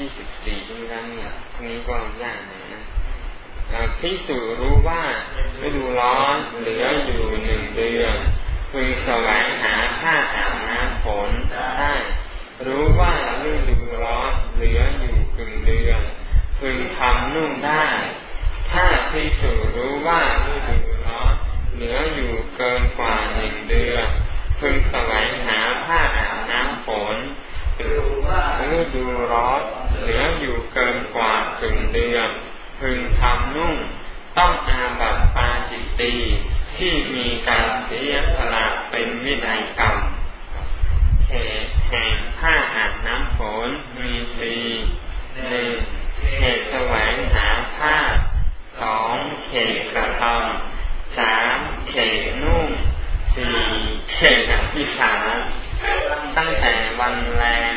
ยี่สิบสี่ที่นั้นเนี่ยทีนี้ก็ยากหน่อยนะพิสูรู้ว่าฤดูร้อนเหลืออยู่หนึ่งเดือนพึงแสวงหาผ้าอาบน้ำฝนได้รู้ว่าฤดูร้อนเหลืออยู่กึ่งเดือนพึงทำนุ่งได้ ถ้าพิสูรู้ว่าฤดูร้อนเหลืออยู่เกินกว่าหนึ่งเดือนพึงแสวงหาผ้าอาบน้ำฝน ฤดูร้อนเหลืออยู่เกินกว่าครึ่งเดือนพึงทำนุ่ง ต้องอาบัตปาจิตตีที่มีการเสียสละเป็นวินัยกรรมเขตแห่งผ้าอาบน้ำฝนมีสีหนึ่งเขตแสวงหาผ้าสองเขตกระทำสามเขตนุ่งสี่เขตอธิษาน ตั้งแต่วันแรง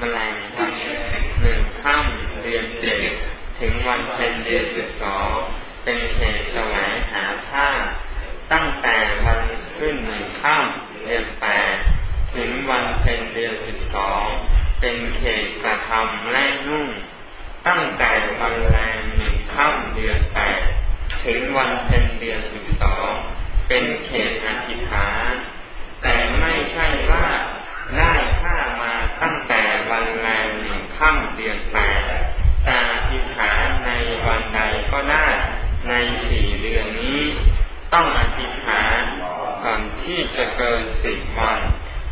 มแมลงวันหนึ่งค่ำเดือนเจ็ดถึงวันเป็นเดือนสิบสองเป็นเขตสวงหาผ้า ตั้งแต่วันขึ้นหนึ่งค่ำเดือนแปดถึงวันเป็นเดือนสิบสองเป็นเขตกระทำและนุ่ง ตั้งแต่วันแรงหนึ่งค่ำเดือนแปดถึงวันเป็นเดือนสิบสองเป็นเขตอธิษฐาน แต่ไม่ใช่ว่าได้ผ้ามาตั้งแต่วันแรมหนึ่งค่ำเดือนแปดจะอธิฐานในวันใดก็ได้ในสี่เดือนนี้ ต้องอธิษฐานก่อนที่จะเกินสิบวัน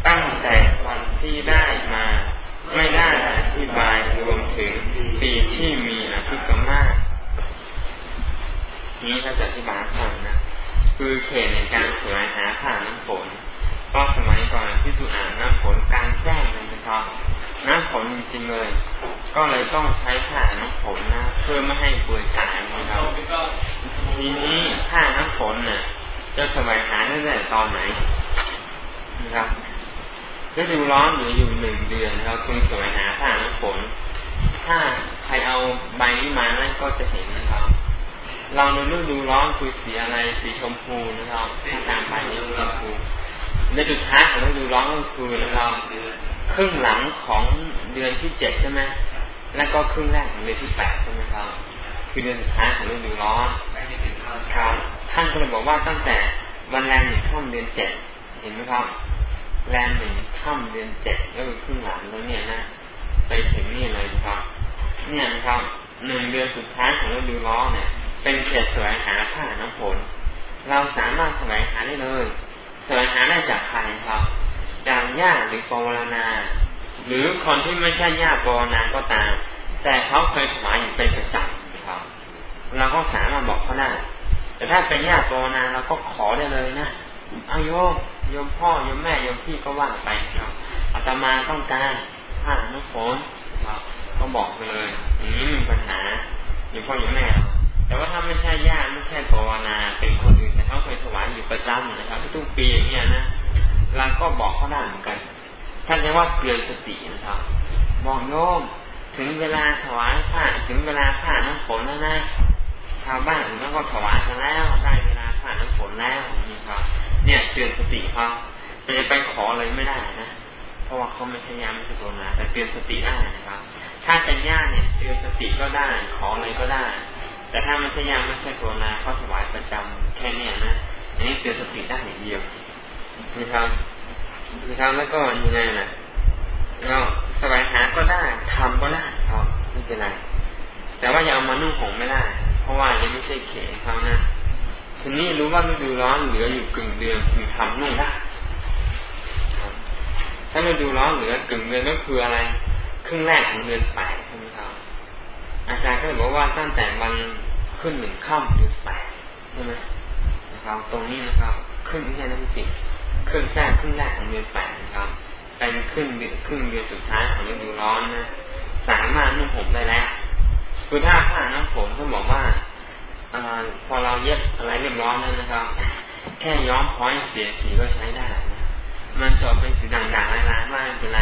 ตั้งแต่วันที่ได้มา ไม่ได้อธิบายรวมถึงปีที่มีอธิกรรมานี้ถ้าจะอธิบายฟังนะ คือเขตในการสวงหาผ่านน้ำฝน ก็สมัยก่อนที่สุอาน้ำฝนกลางแจ้งเลยนะครับน้ำฝนจริงๆเลย ก็เลยต้องใช้ผ้าน้ำฝนนะ เพื่อไม่ให้เปื่อยกายนะครับทีนี้ผ้าน้ำฝนเนี่ยจะสมัยหาได้แต่ตอนไหนนะครับฤดูร้อนหรืออยู่หนึ่งเดือนเราคุณสวยหาผ้าน้ำฝน ถ้าใครเอาใบนี้มานั่นก็จะเห็นนะครับเราในฤดูร้อนคือสีอะไรสีชมพูนะครับถ้าตามไปนี่ชมพู ในจุดท้ายของฤดูร้อนก็คือนะครับครึ่งหลังของเดือนที่เจ็ดใช่ไหมแล้วก็ครึ่งแรกของเดือนที่แปดใช่ไหมครับ คือเดือนสุดท้ายของฤดูร้อนครับท่านก็เลยบอกว่าตั้งแต่วันแรมหนึ่งค่ำเดือนเจ็ดเห็นไหมครับ แรมหนึ่งค่ำเดือนเจ็ดก็คือครึ่งหลังแล้วเนี่ยนะไปถึงนี่เลยนะครับ เนี่ยนะครับหนึ่งเดือนสุดท้ายของฤดูร้อนเนี่ย เป็นเขตสวงหาผ้าน้ำฝนเราสามารถสวงหาได้เลย แสวงหาได้จากใครครับจากญาติหรือปวารณา หรือคนที่ไม่ใช่ญาติปวารณาก็ตาม แต่เขาเคยถวายอยู่เป็นประจำครับ เราก็สามารถบอกเขาได้แต่ถ้าเป็นญาติปวารณาเราก็ขอได้เลยนะอาโยมโยมพ่อโยมแม่โยมพี่ก็ว่าไปครับอาตมาต้องการผ้าน้ำฝนครับก็บอกไปเลยอย่างนี้มีปัญหาโยมพ่อโยมแม่ แต่ว่าถ้าไม่ใช่ญาติไม่ใช่ภาวนาเป็นคนอื่นแต่เขาเคยถวายอยู่ประจำนะครับทุกปีอย่างเงี้ยนะเราก็บอกเขาได้เหมือนกันท่านเรียกว่าเกลือสตินะครับบอกโยมถึงเวลาถวายผ้าถึงเวลาผ้าน้ำฝนแล้วนะชาวบ้านอื่นก็ถวายกันแล้วได้เวลาผ้าน้ำฝนแล้วนี่ครับ เนี่ยเตือนสติเขาแต่จะไปขอเลยไม่ได้นะเพราะว่าเขาไม่ใช่ญาไม่ใช่ภาวนาแต่เตือนสติได้นะครับ ถ้าเป็นญาติเนี่ยเตือนสติก็ได้ขอเลยก็ได้ แต่ถ้าไม่ใช่ยาไม่ใช่ตัวนาเขาถวายประจำแค่เนี้ยนะอันนี้เตือนสติได้อย่างเดียวนะครับนะครับแล้วก็ยังไงนะเราสวายหาก็ได้ทำก็ได้ครับไม่เป็นไรแต่ว่าอย่าเอามานุ่งห่มไม่ได้ เพราะว่ายังไม่ใช่เขนเขานะทีนี้รู้ว่าฤดูร้อนเหลืออยู่กึ่งเดือนคือทำนุ่งได้ถ้าฤดูร้อนเหลือกึ่งเดือนก็คืออะไร ครึ่งแรกของเดือนแปดใช่ไหมครับอาจารย์ก็เลยบอกว่าตั้งแต่วัน ขึ้นหนึ่งค่ำเดือแปดใช่ไหมนะครับ ตรงนี้นะครับ ขึ้นไม่ใช่น้ำปิขึ้นแรกขึ้นแรกของเดือนแปดนะครับ เป็นขึ้นครึ่งเดือนสุดท้ายของฤดูร้อนนะสามารถนุ่งห่มได้แล้วคือถ้าผ้าน้ำผมเขาบอกว่าอพอเราเย็บอะไรเรียบร้อยแล้วนะครับ แค่ย้อมพ้อยเสียสีก็ใช้ได้นะมันจะเป็นสีด่างๆลายๆมากเป็นไร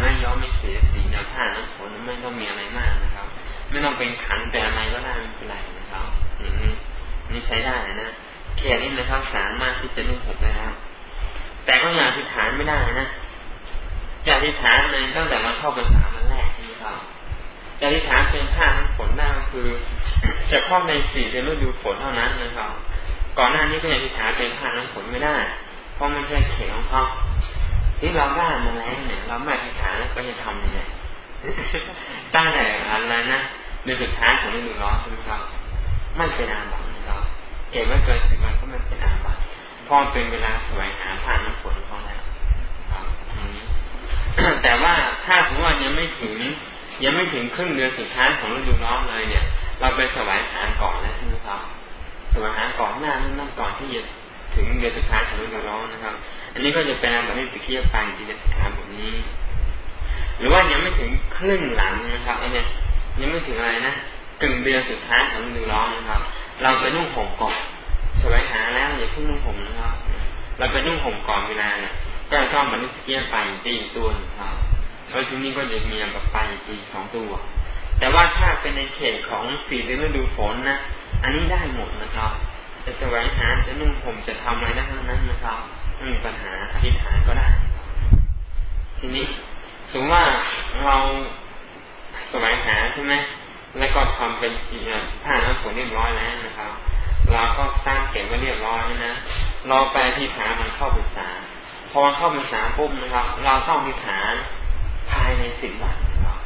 ไม่ย้อมไม่เสียสีนะผ้าน้ำฝนไม่ต้องมีอะไรมากนะครับ ไม่ต้องเป็นขันเป็นอะไรก็ได้ไม่เป็นไร ครับอนี่ใช้ได้นะแค่นี้นะครับสามารถที่จะนุ่งห่มได้แล้วแต่ก็อย่าอธิษฐานไม่ได้นะจะอธิษฐานเลยตั้งแต่วันเข้าพรรษาวันแรกใช่ครับจะอธิษฐานเป็นผ้าน้ำฝนได้าก็คือเฉพาะในสี่เดือนฤดูฝนเท่านั้นนะครับก่อนหน้านี้ก็ยังอธิษฐานเป็นผ้าน้ำฝนไม่ได้ เพราะไม่ใช่เขตของเขาที่เราได้มาแล้วเนี่ยเราไม่อธิษฐานแล้วก็จะทำยังไงตั้งแต่อะไรนะเดือนสุดท้ายของฤดูร้อนใช่ไหมครับ ไม่เป็นอาบัติครับเก็บไว้เกินสิบวันก็ไม่เป็นอาบัติพอเป็นเวลาสวยหาผ่านน้ำฝนเขาแล้วครับแต่ว่าถ้าถึงว่ายังไม่ถึง ยังไม่ถึงครึ่งเดือนสุดท้ายของฤดูร้อนเลยเนี่ย เราไปสวายหาก่อนแล้วใช่ไหมครับสวายหาก่อนหน้านั่นก่อนที่จะถึงเดือนสุดท้ายของฤดูร้อนนะครับ อันนี้ก็จะเป็นแบบที่ตะเคียบไปที่จะถามแบบนี้ หรือว่ายังไม่ถึงครึ่งหลังนะครับอันนี้ยังไม่ถึงอะไรนะ กึ่งเดือนสุดท้ายของฤดูร้อนนะครับ เราไปนุ่งห่มก่อนสวายหาแล้วอย่าเพิ่งนุ่งห่มนะครับ เราไปนุ่งห่มก่อนเวลาเนี่ยก็ต้องบรรลุสเกียไปตีตัวนึ่งครับแล้วทีนี้ก็จะมีแบบไปตีสองตัว แต่ว่าถ้าเป็นในเขตของสี่เดือนฤดูฝนนะอันนี้ได้หมดนะครับ จะแสวงหาจะนุ่งห่มจะทำอะไรได้ทั้งนั้นนะครับไม่มีปัญหาอธิษฐานก็ได้ ทีนี้สมมติว่าเราแสวงหาใช่ไหม แล้วก็ทำเป็นจีผ้าน้ำฝนเรียบร้อยแล้วนะครับ เราก็สร้างเก็บไว้เรียบร้อยนะเราไปที่ฐานมันเข้าปรึกษาพอเข้าปรึกษาปุ๊บนะครับ เราต้องมีฐานภายในสิบวันครับ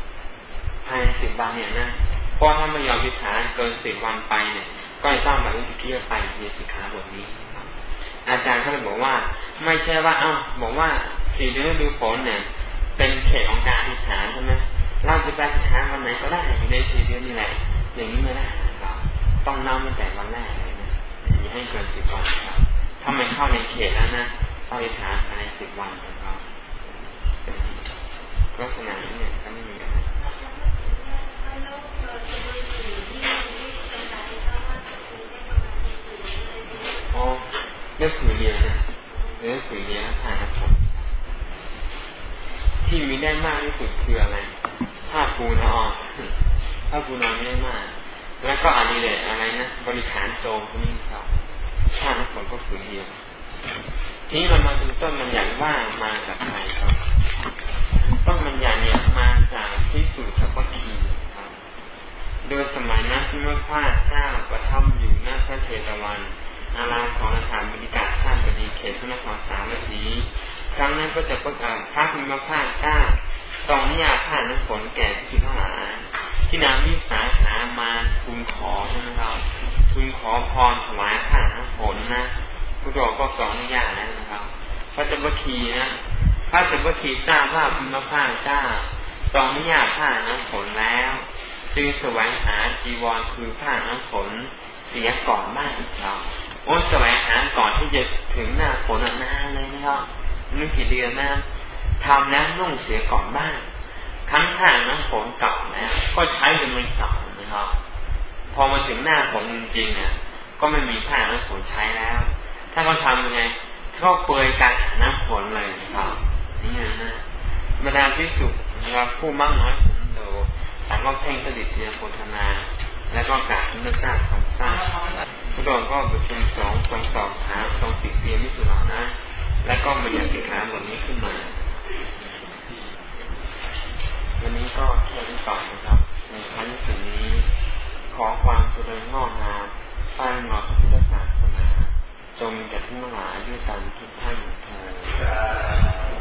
ภายในสิบวันเนี่ยนะเพราะถ้าไม่ยอมมีฐานเกินสิบวันไปเนี่ย ก็จะต้องแบบที่เกี่ยวไปในสิกขาบทนี้อาจารย์เขาเลยบอกว่า ไม่ใช่ว่า เอ้าบอกว่าสี่เดือนดูฝนเนี่ย เป็นเขตของการอธิษฐานใช่ไหม เราจะไปอธิษฐาวันไหนก็ได้อยู่ในสี่เดือนนี่แหละอย่างนี้ไม่ได้ครับต้องนับตั้งแต่วันแรกเลยนะอย่าให้เกินสิบวันครับถ้าไม่เข้าในเขตแล้วนะต้องอธิษฐาภายในสิบวันนะครับลักษณะนี้เนี่ยก็ไม่มีอะไรอ๋อเรื่องผืนเดียวนะเรื่องผืนเดียวนะผ่านนะผมที่มีได้มากที่สุดคืออะไร ผ้าปูนะอนผ้าปูนอนไม่ได้มาก แล้วก็อันนี้เลยอะไรนะบริขารโจมพวกนี้ครับผ้าน้ำฝนก็ผืนเดียวทีนี้เรามาดูต้นมันอย่างว่ามาจากใครครับต้นมันอย่างเนี่ยมาจากพิสูจน์สัพคีครับ โดยสมัยนั้นพระพาเจ้าประทับอยู่หน้าพระเชตวัน อารามของอาคารบริการชาติบดีเขตพระนครสามสีครั้งนั้นก็จะประกาศพระมิมพาเจ้า สองยาผ่านน้ำฝนแก่ที่ทั้งหลายที่นางวิสาขามาทูลขอใช่ไหมครับทูลขอพรถวายผ่านน้ำฝนนะพระองค์ก็สองยาแล้วนะครับ พระเจ้าคีนะพระเจ้าคีทราบว่าพิมพาเจ้าสองยาผ่านน้ำฝนแล้ว จึงแสวงหาจีวรคือผ้าน้ำฝนเสียก่อนบ้านอีกแล้วโอ้แสวงหาก่อนที่จะถึงหน้าฝนนานเลยนะครับนึกกี่เดือนนะ ทำแล้วนุ่งเสียก่อนบ้างครั้งข้างน้ำฝนเก่านะก็ใช้จนมันเก่านะครับ พอมาถึงหน้าฝนจริงๆเนี่ยก็ไม่มีผ้าน้ำฝนใช้แล้ว ถ้าเขาทำยังไงเขาเปลือยการน้ำฝนเลยครับนี่นะบรรดาพิสุนะครับผู้มั่งน้อยสุนโดต่างก็เพ่งสดิเตียโพธนา แล้วก็กราบพระเจ้าสองสร้างพระองก็ประชุมสองสองสองหาสองติเตียมิสุรานะ แล้วก็มีสิกขาบทนี้ขึ้นมา วันนี้ก็แค่นี้ก่อนนะครับ ในครั้งที่นี้ขอความเจริญงอกงามตั้งหนอพระพุทธศาสนา จงแก่ที่มหาอายุตันทุกท่านเถิด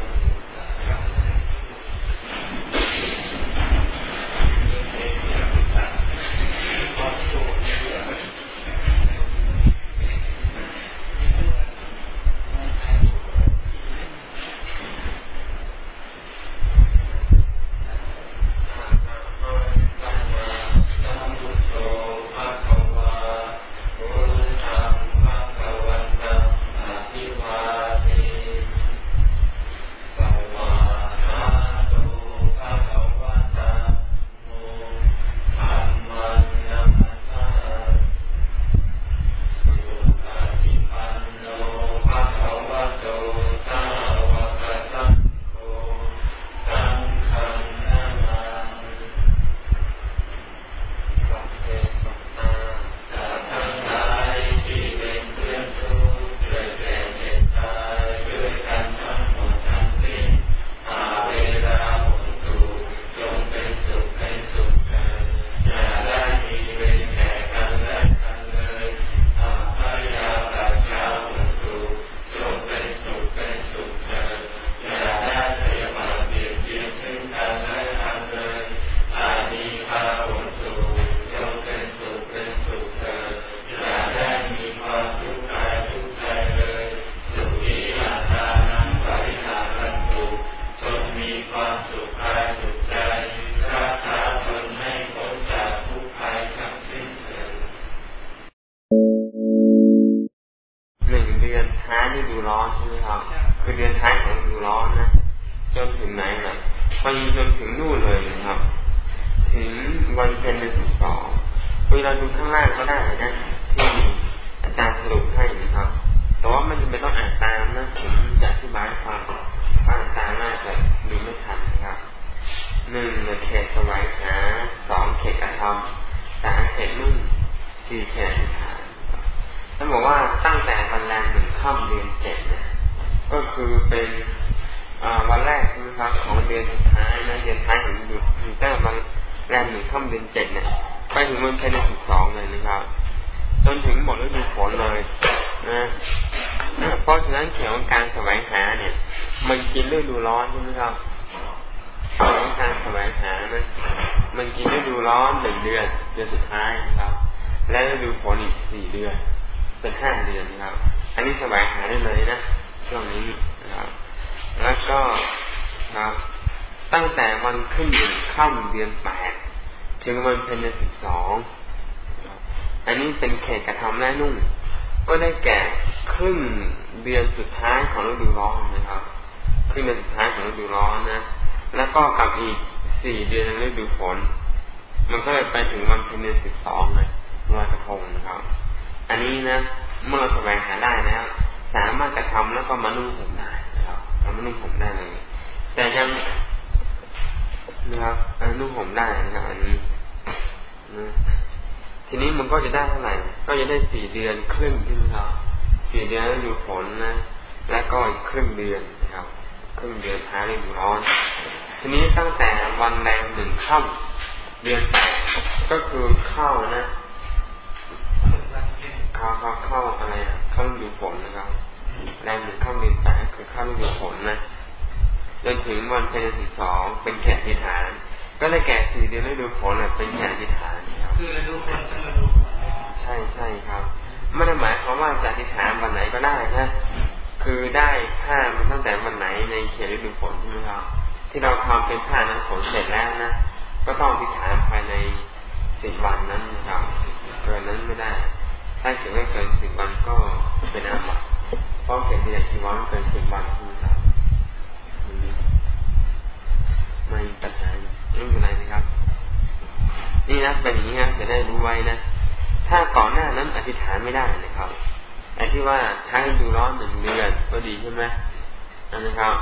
ค่ำเดือนแปดถึงวันเพ็ญเดือนสิบสองอันนี้เป็นเขตกระทำแน่นุ่ง ก็ได้แก่ครึ่งเดือนสุดท้ายของฤดูร้อนนะครับครึ่งเดือนสุดท้ายของฤดูร้อนนะ แล้วก็กับอีกสี่เดือนในฤดูฝน มันก็เลยไปถึงวันเพ็ญเดือนสิบสองเลยลอยกระทงนะครับ อันนี้นะเมื่อเราแสวงหาได้แล้วสามารถกระทำแล้วก็มานุ่งห่มได้นะครับมานุ่งห่มได้เลยแต่ยัง นะครับนุ่งห่มได้นะครับอันนี้นะทีนี้มันก็จะได้เท่าไหร่ ก็จะได้สี่เดือนครึ่งใช่ไหมครับสี่เดือนฤดูฝนนะ และก็อีกครึ่งเดือนนะครับ ครึ่งเดือนท้ายฤดูร้อน ทีนี้ตั้งแต่วันแรงหนึ่งค่ำเดือนแปดก็คือเข้านะเข้าเข้าเข้าอะไรนะเข้าฤดูฝนนะครับ แรงหนึ่งค่ำเดือนแปดคือเข้าฤดูฝนนะ จนถึงวันเพ็ญสิบสองเป็นแขกทิฐาน ก็ได้แก่สี่เดือนฤดูฝนเป็นแขกทิฐานคือฤดูฝนฤดูฝนใช่ใช่ครับไม่ได้หมายความว่าจะอธิษฐานวันไหนก็ได้นะคือได้ผ้ามันตั้งแต่วันไหนในเขตฤดูฝนใช่ไหมครับที่เราทำเป็นผ้านั้นผลเสร็จแล้วนะก็ต้องพิถานภายในสิบวันนั้นนะครับเกินนั้นไม่ได้ ถ้าเกิดไม่เกินสิบวันก็เป็นอาบัติเพราะเขียนที่ไหนที่ว่าไม่เกินสิบวันนะครับ ไม่ปัญหาไม่เป็นไรนะครับ นี่นะเป็นอย่างนี้นะจะได้รู้ไว้นะถ้าก่อนหน้านั้นอธิษฐานไม่ได้นะครับไอ้ที่ว่าท้ายดูร้อนหนึ่งเดือนก็ดีใช่ไหมนะครับ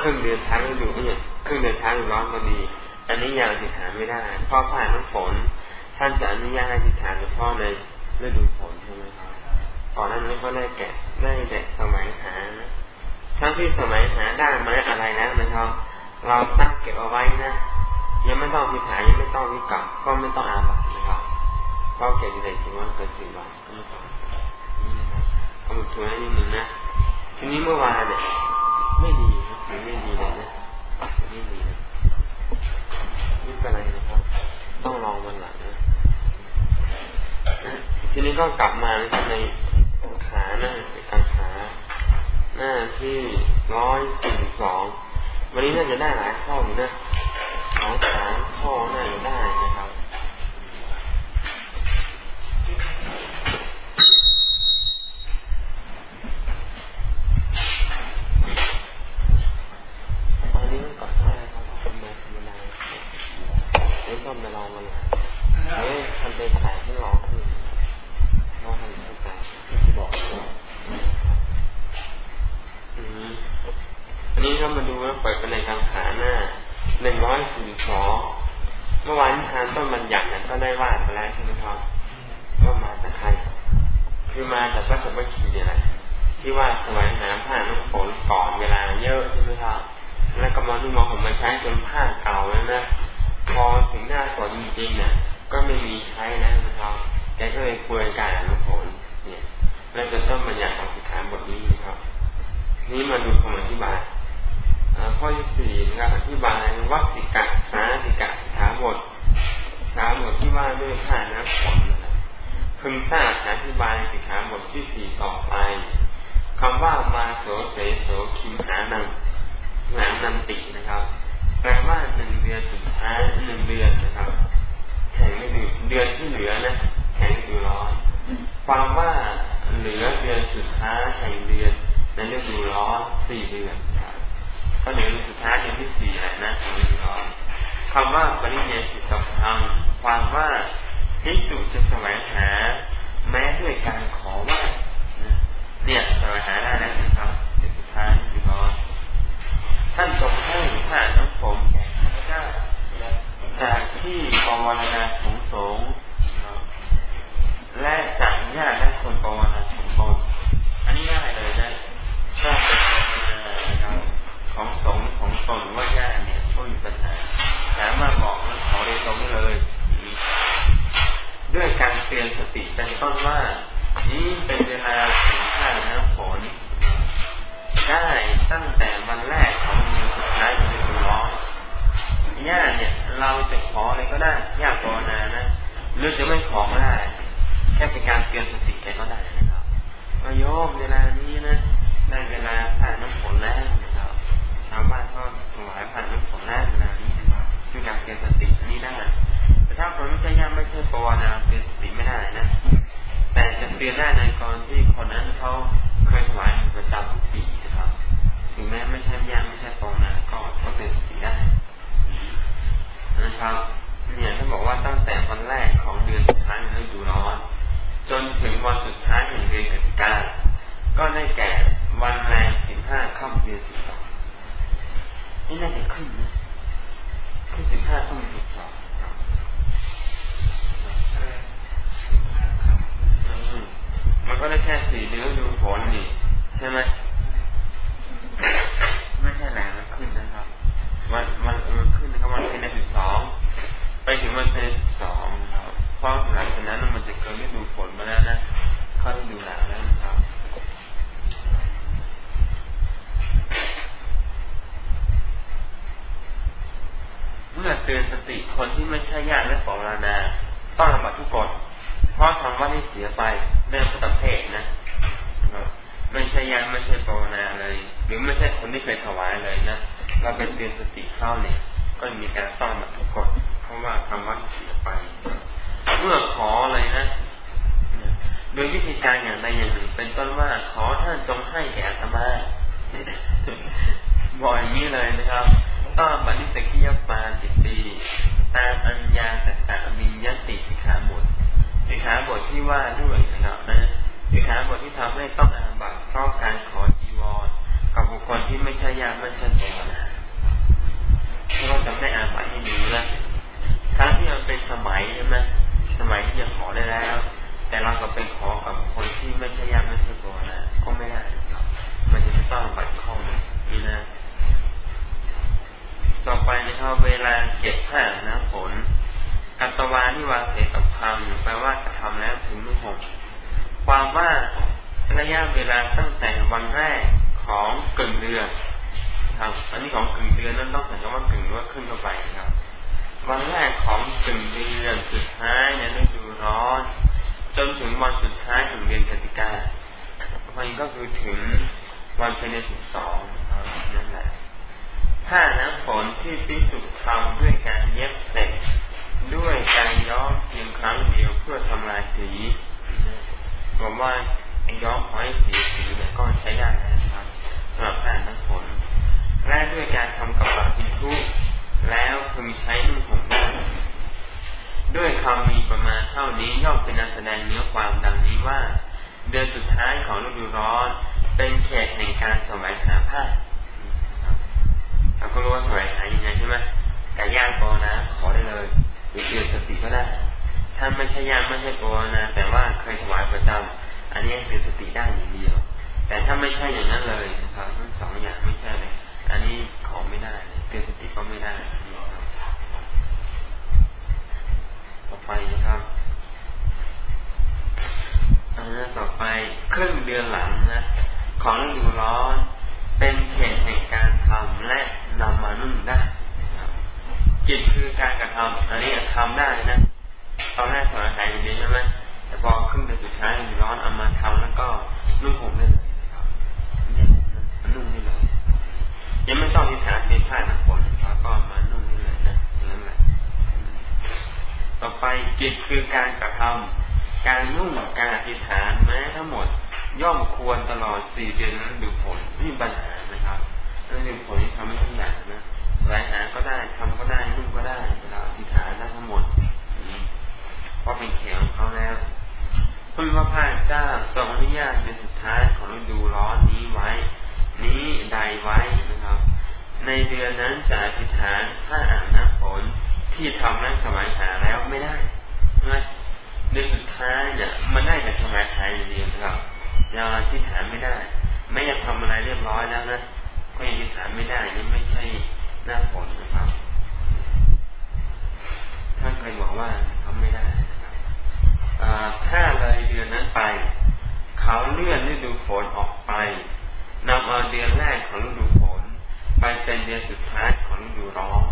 ครึ่งเดือนท้ายฤดูเนี่ยครึ่งเดือนท้ายฤดูร้อนก็ดี อันนี้ยังอธิษฐานไม่ได้เพราะผ่านน้ำฝน ท่านจะอนุญาตให้อธิษฐานเฉพาะในฤดูฝนใช่ไหมครับก่อนนั้นนี้ก็ได้แกะได้แต่สมัยหาทั้งที่สมัยหาได้มาอะไรแล้วนะครับ เราตั้งเก็บเอาไว้นะยังไม่ต้องอธิษฐายังไม่ต้องวิกลับก็ไม่ต้องอาบัตนะครับเพราะเก็บอยู่ในจีวรเกินสิบวันก็ไม่ต้องนี่นะครับก็มาทวนนิดนึงนะทีนี้เมื่อวานเนี่ยไม่ดีครับไม่ดีเลยนะไม่ดีนะไม่เป็นไรนะครับ ต้องลองวันหลังนะทีนี้ก็กลับมาในขาหน้าการขาหน้าที่ร้อยสี่สอง วันนี้น่าจะได้หลายข้ออยู่นะสองสามข้อน่าจะได้นะครับตอนนี้ก็ได้ครับทำมาธรรมดาไม่ต้องมาลองมันเฮ้ยทำเป็นแายให้ลอง นี้เรามาดูว่าวเปิดไปในกลางขาหน้าหนึ่งร้อยสิบสองเมื่อวานทานต้นมัญญัตินั้นก็ได้ว่าไปแล้วใช่ไหมครับว่ามาจากใครคือมาจากพระสมบัติเนี่ยแหละที่ว่าสมัยน้ำผ้าน้ำฝนก่อนเวลาเยอะใช่ไหมครับแล้วก็มาที่มองผมมาใช้จนผ้าเก่าแล้วนะพอถึงหน้าฝนจริงๆน่ะก็ไม่มีใช้แล้วนะครับแกก็เลยควยการน้ำฝนเนี่ย แล้วจะต้นมัญญัติของสิกขาบทนี้นะครับ นี้มาดูคำอธิบาย ข้อที่สี่นะครับอธิบายวัสิกะสาธิกะสิขาบทสิขาบทที่ว่าด้วยข้าน้ำฝนนะครับพึงทราบอธิบายสิขาบทที่สี่ต่อไป คำว่ามาโสเสโสคิมหานังหลังนันตินะครับ แปลว่าหนึ่งเดือนสุดท้ายหนึ่งเดือนนะครับแข่งฤดูเดือนที่เหลือนะแข่งฤดูร้อนความว่าเหลือเดือนสุดท้ายแห่งเดือนนั่นฤดูร้อนสี่เดือน ที่สี่แหละนะฤดูร้อนคำว่าปริเยสิตธรรมความว่าพิสุจะแสวงหา แม้ด้วยการขอว่า เนี่ยแสวงหาได้แล้วนะครับเดือนสุดท้ายฤดูร้อนท่านทรงให้ผ้าน้ำผมแก่ข้าพเจ้าจากที่ปวารณาของสงและจากญาติและคนปวารณาของตนอันนี้ง่ายเลยนะถ้าเป็นปวารณานะครับ ของสงฆ์ของตนว่าญาติเนี่ยก็มีปัญหาสามารถบอกและขอโดยตรงเลย ด้วยการเตือนสติเป็นต้นว่านี้เป็นเวลาถึงข้าน้ำฝนได้ตั้งแต่วันแรกของเดือนสุดท้ายของฤดูร้อนญาติเนี่ย เราจะขออะไรก็ได้ญาติภาวนานะหรือจะไม่ขอก็ได้แค่เป็นการเตือนสติแกก็ได้นะครับโยมเวลานี้นะได้เวลาผ่านน้ำฝนแล้วนะ ชาวบ้านก็ถวายผ่านน้ำฝนแล้วเวลานี้นะคือการเตือนสตินี้ได้แต่ถ้าคนไม่ใช่ญาติไม่ใช่ภาวนาเตือนสติไม่ได้นะ แต่จะเตือนได้ในกรณที่คนนั้นเขาเคยถวายประจำทุกปีนะครับ ถึงแม้ไม่ใช่ญาติไม่ใช่ภาวนาก็ก็เตือนสติได้นะครับเนี่ยท่านบอกว่าตั้งแต่วันแรกของเดือนสุดท้ายในฤดูร้อน จนถึงวันสุดท้ายแห่งเดือนกติกาก็ได้แก่วันแรมสิบห้าค่ำเดือนสิบสอง นี่น่าจะขึ้นนะขึ้นสิบห้าค่ำสิบสองมันก็ได้แค่สี่เดือนดูฝนนี่ใช่ไหมไม่ใช่แรงมันขึ้นนะครับวันมันมันขึ้นนะครับวันเพ็นสิบสองไปถึงวันเพ็นสิบสองครับเพราะหลังจากนั้นมันจะเกิดฤดูฝนมาแล้วนะเข้าฤดูหนาวแล้วนะครับ เมื่อเตือนสติคนที่ไม่ใช่ญาติและปรานาต้องระบัดทุกกฎเพราะทำว่านี่เสียไปเรื่องพุทธเพศนะไม่ใช่ญาติไม่ใช่ปรนาเลย หรือไม่ใช่คนที่เคยถวายเลยนะเราเป็นเตือนสติเข้าเนี่ย ก็มีการต้องระบัดทุกกฎเพราะว่าคำว่าเสียไป เมื่อขอเลยนะโดยวิธีการอย่างใดอย่างหนึ่ง เป็นต้นว่าขอท่านจงให้แก่อาตมาบอกอย่างนี้เลยนะครับ ต้องบันิสกิยปาจิตตีตามอัญญาต่างๆมินยติสิกขาบทสิกขาบทที่ว่าด้วยนะครับนะสิกขาบทที่ทำให้ต้องอาบัตเพราะการขอจีวร กับบุคคลที่ไม่ใช่ญาติไม่ใช่ภาวนาเราจะไม่อาบัตให้ดูนะครั้งที่มันเป็นสมัยใช่ไหมสมัยที่จะขอได้แล้ว แต่เราก็ไปขอกับคนที่ไม่ใช่ญาติไม่ใช่ภาวนาก็ไม่ได้มันจะต้องบัตรข้อนี้นะ ต่อไปนะครับเวลาเก็บผ้านะฝนอัตวานิวาเสตพังแปลว่ากระทำแล้วถึงนุ่งห่มความว่าระยะเวลาตั้งแต่วันแรกของกึ่งเดือนครับ อันนี้ของกึ่งเดือนนั้นต้องใส่คำว่ากึ่งว่าขึ้นเข้าไปนะครับ วันแรกของกึ่งเดือนสุดท้ายในฤดูร้อน จนถึงวันสุดท้ายของเดือนกติกาวันก็คือถึงวันเพ็ญเดือนสิบสองนั่นแหละ ถ้าน้ำฝนที่พิสุทำด้วยการเย็บเสร็จ ด้วยการย้อมเพียงครั้งเดียวเพื่อทำลายสีบอกว่าย้อมพอให้สีสีเนี่ยก็ใช้ได้นะครับสำหรับผ้าน้ำฝนและด้วยการทำกับปะพิทุแล้วพึงใช้นุ่งห่มได้ด้วยคำมีประมาณเท่านี้ย่อมเป็นการแสดงเนื้อความดังนี้ว่า เดือนสุดท้ายของฤดูร้อน เป็นเขตแห่งการแสวงหาผ้า เราก็รู้ว่าแสวงหายังไงใช่ไหมแต่ญาติปอนะ ขอได้เลยหรือเตือนสติก็ได้ ถ้าไม่ใช่ญาติไม่ใช่ปอนะ แต่ว่าเคยถวายประจำอันนี้เตือนสติได้อย่างเดียว แต่ถ้าไม่ใช่อย่างนั้นเลยนะครับทั้งสองอย่างไม่ใช่เลยอันนี้ขอไม่ได้เตือนสติก็ไม่ได้ต่อไปนะครับอันนั้นต่อไปครึ่งเดือนหลังนะของฤดูร้อน เป็นเขตแห่งการทำและนำมานุ่นได้จิตคือการกระทำอันนี้ทำได้นะตอนแรกสอนหายอย่างนี้ใช่ไหมแต่พอขึ้นไปสุดท้ายร้อนเอามาทำแล้วก็นุ่งผมได้เลยนี่มันนุ่งได้เลยยังไม่ต้องมีฐานเป็นผ้าน้ำฝนแล้วก็มานุ่งได้เลยนะอย่างนั้นแหละต่อไปจิตคือการกระทำการนุ่งการอธิษฐานแม้ทั้งหมด ย่อมควรตลอดสี่เดือนนั้นดูผลไม่มีปัญหานะครับนั้นดูผลที่ทำไม่ทุกอย่างนะสายหาก็ได้ทำก็ได้นุ่งก็ได้เราอธิษฐานได้ทั้งหมดเพราะเป็นเขียงเขาแล้วพระพระเจ้าทรงอนุญาตในสุดท้ายของฤดูร้อนนี้ไว้ นี้ใดไว้นะครับ ในเดือนนั้นจะอธิษฐานถ้าอ่านน้ำฝนที่ทำนั้นสมัยหาแล้วไม่ได้ใช่ไหมเดือนสุดท้ายเนี่ยมันได้แต่สมัยหาอย่างเดียวครับ จะอธิษฐานไม่ได้ ไม่จะทำอะไรเรียบร้อยแล้วนะก็ยังอธิษฐานไม่ได้นี่ไม่ใช่หน้าฝนนะครับท่านเคยบอกว่าทำไม่ได้ถ้าเลยเดือนนั้นไป เขาเลื่อนฤดูฝนออกไปนำเอาเดือนแรกของฤดูฝนไปเป็นเดือนสุดท้ายของฤดูร้อน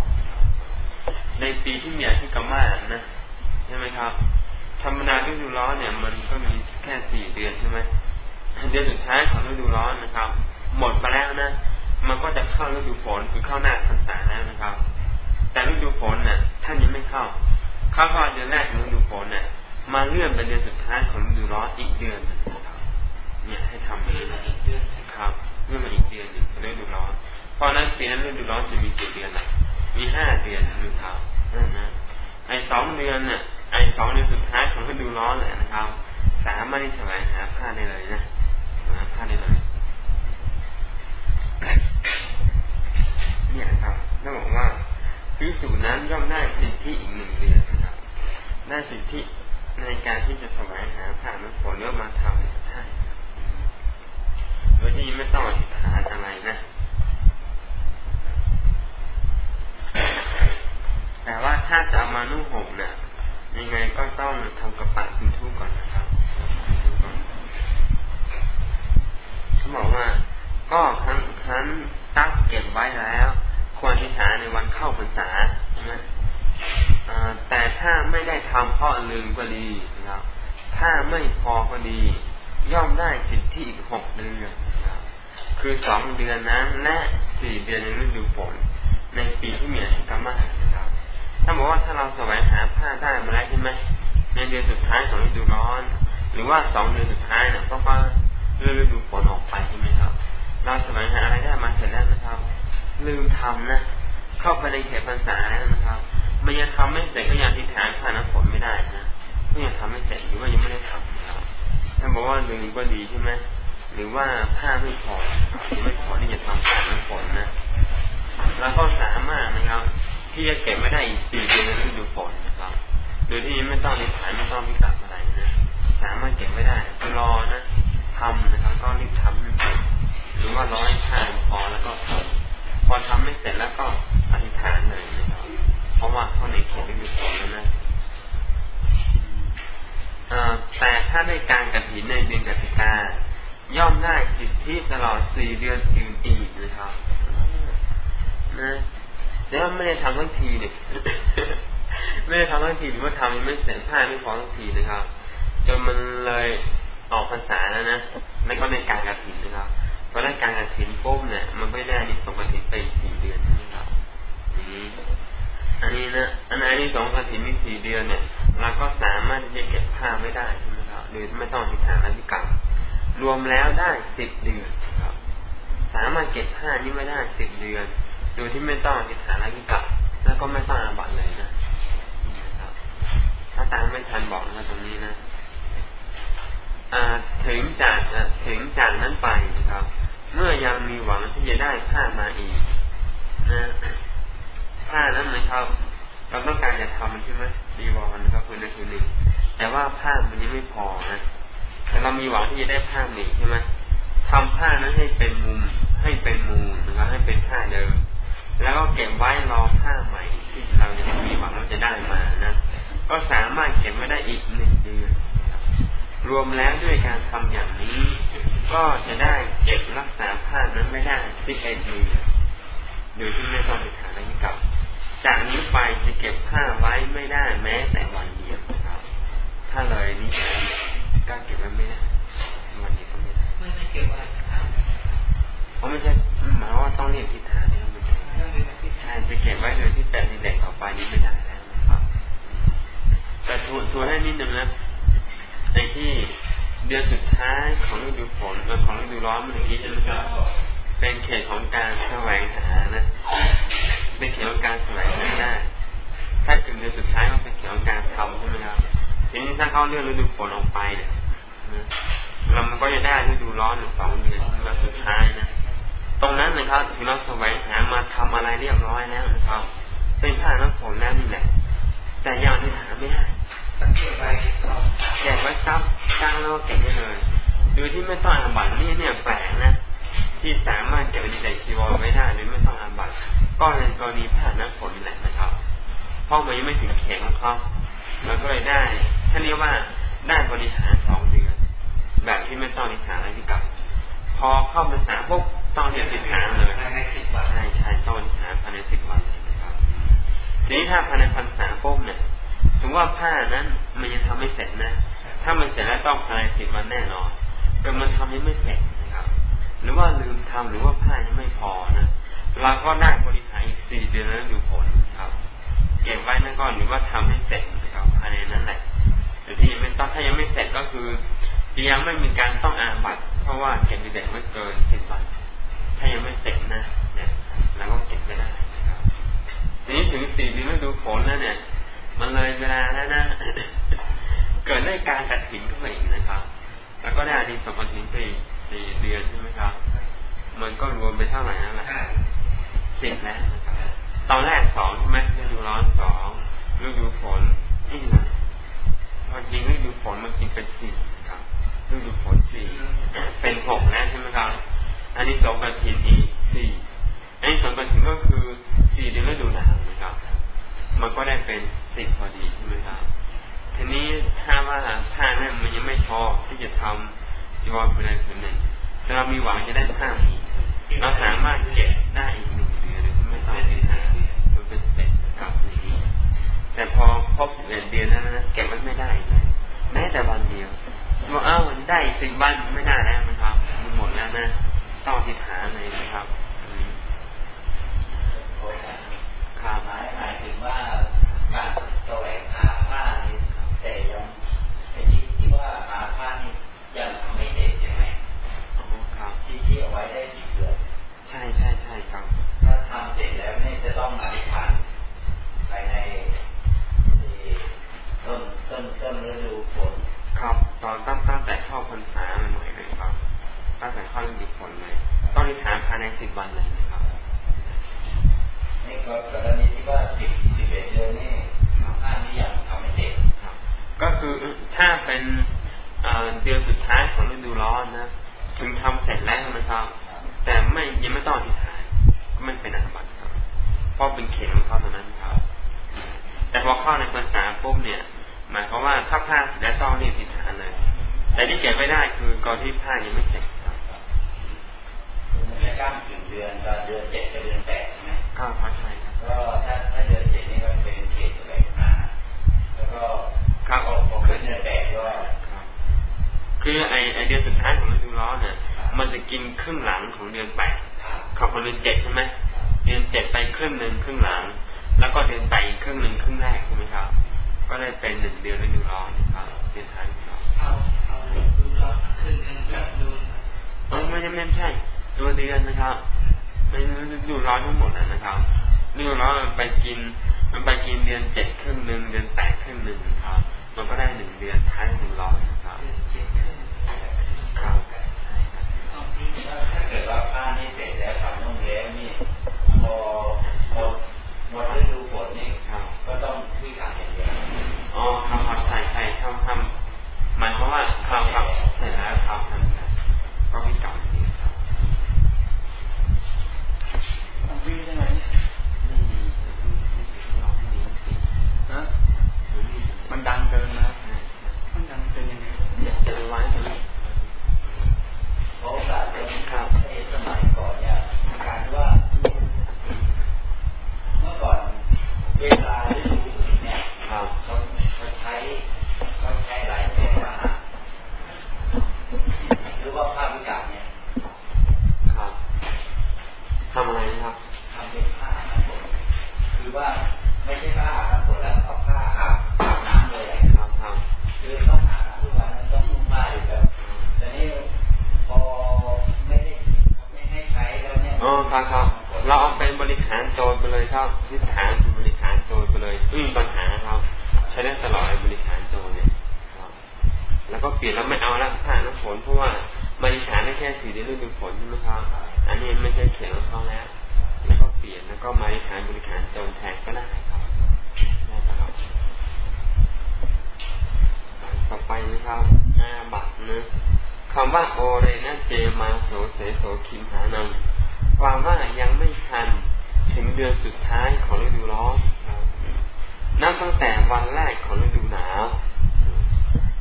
ในปีที่มีอาทิกรรมานะใช่ไหมครับ ธรรมดาฤดูร้อนเนี่ย มันก็มีแค่สี่เดือนใช่ไหม เดือนสุดท้ายของฤดูร้อนนะครับ หมดไปแล้วนะ มันก็จะเข้าฤดูฝนคือเข้าหน้าพรรษาแล้วนะครับ แต่ฤดูฝนเนี่ยท่านยังไม่เข้า เข้าก่อนเดือนแรกของฤดูฝนเนี่ยมาเลื่อนเป็นเดือนสุดท้ายของฤดูร้อนอีกเดือนนะครับเนี่ยให้ทำเองครับเลื่อนมาอีกเดือนหนึ่งฤดูร้อน เพราะนั้นปีนั้นฤดูร้อนจะมีกี่เดือนนะมีห้าเดือนนะครับนั่นนะไอ้สองเดือนเนี่ยไอ้สองเดือนสุดท้ายของฤดูร้อนแหละนะครับ สามารถที่จะหาผ้าได้เลยนะ หาผ้าได้เลยเนี่ยครับต้องบอกว่าพิสูจนั้นย่อมได้สิทธิอีกหนึ่งเดือนนะครับ ได้สิทธิในการที่จะแสวงหาผ้าน้ำฝนเรื่อมาทำเนี่ยได้โดยที่ไม่ต้องอธิษฐานอะไรนะแต่ว่าถ้าจะมานุ่งห่มเนี่ยยังไงก็ต้องทำกระปะคุณทุกก่อนนะครับ เขาบอกว่า ก็ครั้งครั้นซักเก็บไว้แล้ว ควรที่ฐานในวันเข้าพรรษาใช่ไหมแต่ถ้าไม่ได้ทำเพราะลืมก็ดีนะครับ ถ้าไม่พอก็ดี ย่อมได้สิทธิอีกหกเดือนนะครับคือสองเดือนนั้นและสี่เดือนในฤดูฝนในปีที่มีอธิกรรมนะครับถ้าบอกว่าถ้าเราแสวงหาผ้าได้มาแล้วใช่ไหมในเดือนสุดท้ายของฤดูร้อน หรือว่าสองเดือนสุดท้ายเนี่ยก็ ว่าฤดูฝนออกไปใช่ไหมครับ เราแสวงหาอะไรได้มาเสร็จแล้วนะครับ ลืมทำนะเข้าไปในเขตพรรษาแล้วนะครับ มันยังทำไม่เสร็จก็ยังทิฏฐานผ่าน้ำฝนไม่ได้นะก็ยังทำไม่เสร็จหรือว่ายังไม่ได้ทำนะครับถ้าบอกว่าลืมก็ดีใช่ไหมหรือว่าผ้าไม่พอไม่พอที่จะทำผ่าน้ำฝนนะแล้วก็สามารถนะครับ ที่จะเก็บไม่ได้อีกสี่เดือนในฤดูฝนนะครับโดยที่ไม่ต้องนิฐานไม่ต้องวิกลับอะไรนะสามารถเก็บไม่ได้รอนะ ทำนะครับ ก็รีบทำหรือว่าร้อยผ้าพอแล้วก็ทำพอทำไม่เสร็จแล้วก็อธิษฐานเลยนะครับ เพราะว่าเข้าในเขตฤดูฝนแล้วนะแต่ถ้าในการกระถินในเดือนกติกา ย่อมได้สิทธิตลอดสี่เดือนอื่นอีกนะครับนะแต่ว่าไม่ได้ทำทั้งทีเนี่ยไม่ได้ทำทั้งทีหรือว่าทำไม่เสร็จผ้าไม่พอทั้งทีนะครับจนมันเลย ออกพรรษาแล้วนะแล้วก็ในการกระถินนะครับเพราะการกระถินปุ๊บเนี่ย มันไม่ได้นี่ส่งกระถินไปสี่เดือนนะครับนี้อันนี้นะอันนี้สองกระถินมีสี่เดือนเนี่ยเราก็สามารถที่จะเก็บผ้าไม่ได้ใช่ไหมครับโดยไม่ต้องทิฏฐานอธิกรรมรวมแล้วได้สิบเดือนครับ สามารถเก็บผ้านี้ไม่ได้สิบเดือน โดยที่ไม่ต้องอธิษฐานอธิกรรมแล้วก็ไม่ต้องอาบัตเลยนะครับถ้าตามไม่ทันบอกนะตรงนี้นะ ถึงจากถึงจากนั้นไปนะครับ เมื่อยังมีหวังที่จะได้ผ้ามาอีกนะผ้านั้นนะครับเราต้องการจะทำใช่ไหมดีวอนนะครับคือในคือหนึ่งแต่ว่าผ้ามันยังไม่พอนะแต่เรามีหวังที่จะได้ผ้าหนึ่งใช่ไหมทำผ้านั้นให้เป็นมุมให้เป็นมูลนะครับให้เป็นผ้าเดิม แล้วก็เก็บไว้รอผ้าใหม่ที่เรายังมีหวังว่าจะได้มานะก็สามารถเก็บไว้ได้อีกหนึ่งเดือน รวมแล้วด้วยการทำอย่างนี้ ก็จะได้เก็บรักษาผ้านั้นไม่ได้สิบเอ็ดเดือนโดยที่ไม่ต้องไปฐานนี้กับจากนี้ไปจะเก็บผ้าไว้ไม่ได้แม้แต่วันเดียวนะครับ ถ้าเลยนี้ก็เก็บไว้ไม่ได้วันนี้ก็ไม่ได้ไม่เก็บอะไรเพราะไม่ใช่หมายว่าต้องเรียนทิฏฐานนะครับใช่จะเก็บไว้โดยที่แต่เด็กต่อไปนี้ไม่ได้แล้วนะครับแต่ทวนทวนให้นิดนึงนะ ในที่เดือนสุดท้ายของฤดูฝนเออของฤดูร้อนเมื่อกี้ใช่ไหมครับเป็นเขตของการแสวงหานะ เป็นเขตของการแสวงหาได้ ถ้าถึงเดือนสุดท้ายก็เป็นเขตของการทำใช่ไหมครับทีนี้ถ้าเข้าเรื่องฤดูฝนออกไปเนี่ยเรามันก็จะได้ฤดูร้อนสองเดือนเดือสุดท้ายนะ ตรงนั้นนะครับถึงเราแสวงหามาทำอะไรเรียบร้อยแล้วนะครับ เป็นผ้าน้ำฝนแล้วนี่แหละ แต่ยังที่หาไม่ได้ เก็บไว้เก็บไว้ซับจ้างแล้วก็เก็บได้เลยโดยที่ไม่ต้องอาบัตนี่เนี่ยแปลกนะ ที่สามารถเก็บในใจคีวอไว้ได้โดยไม่ต้องอาบัตก็ในกรณีผ้าน้ำฝนนี่แหละนะครับเพราะมันยังไม่ถึงเขตของเขาแล้วก็เลยได้ท่านเรียกว่าได้บริหารสองเดือนแบบที่ไม่ต้องนิสาอะไรที่กับ พอเข้าภาษาปุ๊บต้องเรียนติดฐานเลยใช่ใช่ต้องติดฐานภายในสิบวันนะครับทีนี้ถ้าภายในพรรษาปุ๊บเนี่ย สมมติว่าผ้านั้นมันยังทำไม่เสร็จนะ ถ้ามันเสร็จแล้วต้องภายในสิบวันแน่นอน แต่มันทำยังไม่เสร็จนะครับ หรือว่าลืมทำหรือว่าผ้ายังไม่พอนะเราก็ได้บริหารอีกสี่เดือนแล้วดูผลครับ เก็บไว้นั่นก่อนหรือว่าทำให้เสร็จนะครับภายในนั้นแหละหรือที่ยังไม่ต้องถ้ายังไม่เสร็จก็คือยังไม่มีการต้องอาบัตเพราะว่าเก็บเด็กไม่เกินสิบวันถ้ายังไม่เสร็จนะเนี่ยเราก็เก็บไม่ได้นะครับทีนี้ถึงสี่เดือนแล้วดูผลแล้วเนี่ย มันเลยเวลาแล้วนะ เกิดได้การกระถินขึ้นมาอีกนะครับ แล้วก็ได้อานิสงส์กระถิ่นไปสี่เดือนใช่ไหมครับ มันก็รวมไปเท่าไหร่นั่นแหละสิบแล้วนะครับตอนแรกสองใช่ไหมฤดูร้อนสองฤดูฝนนี่นะพอจริงฤดูฝนมันจริงเป็นสี่ครับฤดูฝนสี่เป็นหกแล้วใช่ไหมครับ อันนี้สองกระถินอีกสี่อันนี้สองกระถินก็คือสี่เดือนฤดูหนาวนะครับ มันก็ได้เป็นสิบพอดีใช่ไหมครับทีนี้ถ้าว่าผ้านั้นมันยังไม่พอที่จะทำจีวรผืนใดผืนหนึ่งแต่เรามีหวังจะได้ผ้าอีกเราสามารถเก็บได้อีกหนึ่งเดือนโดยที่ไม่ต้องเป็นผ้ามันเป็นสเต็ปกับนี้ แต่พอครบเดือนเดือนนั้นนะเก็บไว้ไม่ได้เลยแม้แต่วันเดียวบอกเอ้ามันได้สิบวันไม่ได้แล้วนะครับมันหมดแล้วนะต้องทิฏฐานเลยนะครับครับ ว่าการแสวงหาผ้านี่แต่ยังไอ้ที่ที่ว่าหาผ้านี่ยังทำไม่เสร็จใช่ไหมอ๋อครับที่ที่เอาไว้ได้สิบเดือนใช่ใช่ใช่ครับ ถ้าทำเสร็จแล้วเนี่ยจะต้องอธิษฐานภายในต้นต้นต้นฤดูฝนครับ ตอนตั้งตั้งแต่เข้าพรรษาใหม่เลยครับ ตั้งแต่เข้าฤดูฝนเลยต้องอธิษฐานภายในสิบวันเลยนะครับนี่ก็กรณีที่ว่าสิบ สิบเอ็ดเดือนนี่ท่านนี่ยังทำไม่เสร็จก็คือถ้าเป็นเดือนสุดท้ายของฤดูร้อนนะถึงทำเสร็จแล้วนะครับ แต่ไม่ยังไม่ต้องอธิษฐานก็ไม่เป็นอาบัติครับเพราะเป็นเขตของเขาเท่านั้นครับ แต่พอเข้าในภาษาปุ๊บเนี่ย หมายความว่าถ้าผ้าเสร็จแล้วต้องรีบอธิษฐานเลย แต่ที่เก็บไม่ได้คือก่อนที่ผ้ายังไม่เสร็จครับมันจะก้ามถึงเดือนเดือนเจ็ดกับเดือนแปดใช่ไหมก็พอใช่ครับก็ถ้าถ้าเดือนเจ็ด ครับพอขึ้นเดือนแปดก็คือไอไอเดือนสุดท้ายของฤดูร้อนเนี่ย มันจะกินครึ่งหลังของเดือนแปดของเดือนเจ็ดใช่ไหมเดือนเจ็ดไปครึ่งหนึ่งครึ่งหลัง แล้วก็เดือนแปดครึ่งหนึ่งครึ่งแรกใช่ไหมครับ ก็ได้เป็นหนึ่งเดือนฤดูร้อนครับเดือนท้ายฤดูร้อนเอาเอาฤดูร้อนครึ่งหนึ่งกับดูเออไม่ใช่ไม่ใช่ ตัวเดือนนะครับไม่ฤดูร้อนทั้งหมดนะครับฤดูร้อนมันไปกิน มันไปกินเดือนเจ็ดครึ่งหนึ่งเดือนแปดครึ่งหนึ่งครับ มันก็ได้หนึ่งเดือนท้ายฤดูร้อนครับครับใช่ครับถ้าเกิดว่าผ้านี่เสร็จแล้วทำต้องแล้วนี่พอหมดหมดฤดูฝนนี่ก็ต้องวิกาอย่างเดียวอ๋อครับครับใช่ใช่ทำทำหมายความว่าครับครับเสร็จแล้วครับทำก็วิกาวิ่งได้ไหมนะ มันดังเกินนะมันดังเกินยังไงอยากจะไว้ตรงนี้โอกาสเป็นครับในสมัยก่อนเนี่ยการว่าเมื่อก่อนเวลาฤดูเนี่ยเขาเขาใช้เขาใช้หลายตัวอาหาหรือว่าภาพวิจารเนี่ยครับทำอะไรนะครับทำเป็นผ้าครับผมคือว่าไม่ใช่ผ้าครับผมแล้วเอา ฏฐานบริการโจรไปเลยไม่มีปัญหาครับใช้ได้ตลอดบริการโจรเนี่ยครับ แล้วก็เปลี่ยนแล้วไม่เอาละผ่านน้ำฝนเพราะว่าบริการได้แค่สี่เดือนฤดูฝนใช่ไหมครับ อันนี้ไม่ใช่เขียนของเขาแล้ว แล้วก็เปลี่ยนแล้วก็มาบริการบริการโจรแทนก็ได้ครับได้ตลอดต่อไปนะครับอาบัตนะคำว่าโอเรนะเจมาโสเสโสคิมหานัง ความว่ายังไม่ทันถึงเดือนสุดท้ายของฤดูร้อนนับตั้งแต่วันแรกของฤดูหนาว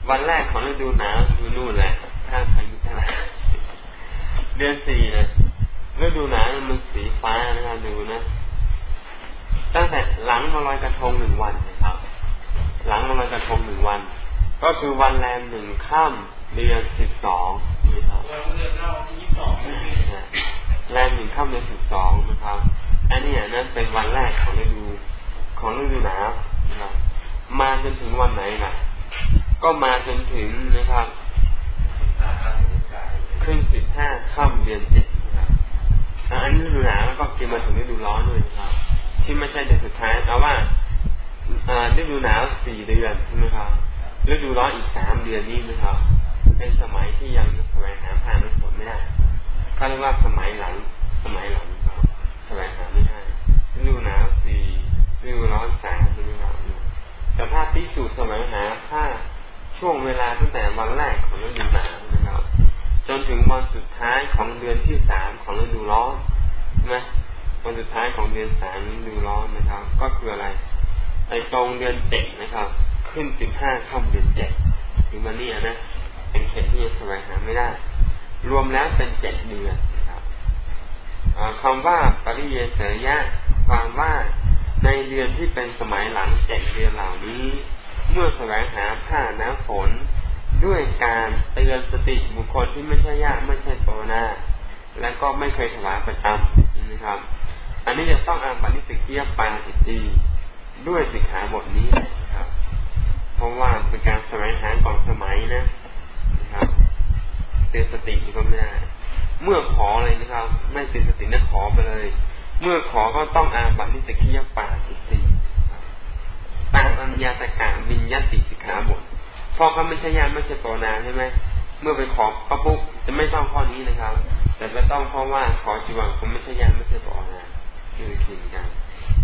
วันแรกของฤดูหนาวคือนู่นแหละถ้าพายุทลายเดือนสี่นะฤดูหนาวมันสีฟ้านะครับดูนะ ตั้งแต่หลังมาลอยกระทงหนึ่งวันนะครับ หลังมาลอยกระทงหนึ่งวัน ก็คือวันแรมหนึ่งค่ำเดือนสิบสองนะครับ เดือนเล่าที่ยี่สิบสองแรมหนึ่งค่ำเดือนสิบสองนะครับ อันนี้นั้นเป็นวันแรกของฤดูของฤดูหนาวนะครับ มาจนถึงวันไหนล่ะ ก็มาจนถึงนะครับขึ้นสิบห้าค่ำเดือนเจ็ดนะครับอันนี้ฤดูหนาวแล้วก็กินมาถึงฤดูร้อนด้วยนะครับ ที่ไม่ใช่เดือนสุดท้ายแต่ว่าฤดูหนาวสี่เดือนใช่ไหมครับฤดูร้อนอีกสามเดือนนี้นะครับ เป็นสมัยที่ยังแสวงหาผ่านน้ำฝนไม่ได้ เขาเรียกว่าสมัยหลัง สมัยหลังแสวงหาไม่ได้ฤดูหนาวสี่ฤดูร้อนสามใช่ไหมครับแต่ถ้าพิสูจน์แสวงหาผ้าช่วงเวลาตั้งแต่วันแรกของฤดูหนาวนะครับ จนถึงวันสุดท้ายของเดือนที่สามของฤดูร้อนนะวันสุดท้ายของเดือนสามฤดูร้อนนะครับ ก็คืออะไรไอ้ตรงเดือนเจ็ดนะครับ ขึ้นสิบห้าค่ำเดือนเจ็ดถึงวันนี้นะเป็นเขตที่ยังแสวงหาไม่ได้ รวมแล้วเป็นเจ็ดเดือนนะครับคำว่าปริเยเสยะความว่าในเดือนที่เป็นสมัยหลังเจ็ดเดือนเหล่านี้ เมื่อแสวงหาผ้าน้ำฝนด้วยการเตือนสติบุคคลที่ไม่ใช่ญาติไม่ใช่ปวนาและก็ไม่เคยถวายประจำนะครับ อันนี้จะต้องอาบัตินิสสัคคิยปาจิตตีย์ด้วยสิกขาบทนี้นะครับ เพราะว่าเป็นการแสวงหาก่อนสมัยนะ เตือนสติก็ไม่ได้ เมื่อขอเลยนะครับ ไม่เตือนสตินะขอไปเลย เมื่อขอก็ต้องอาบัตินิสสัคคิยปาจิตตีย์ตามอัญญาตกะวิญญาติสิกขาบทพอเขาไม่ใช่ญาติไม่ใช่ปวารณาใช่ไหมเมื่อไปขอเขาปุ๊บจะไม่ต้องข้อนี้นะครับ แต่ไม่ต้องเพราะว่าขอจีวังเขาไม่ใช่ญาติไม่ใช่ปรนาคือคือกัน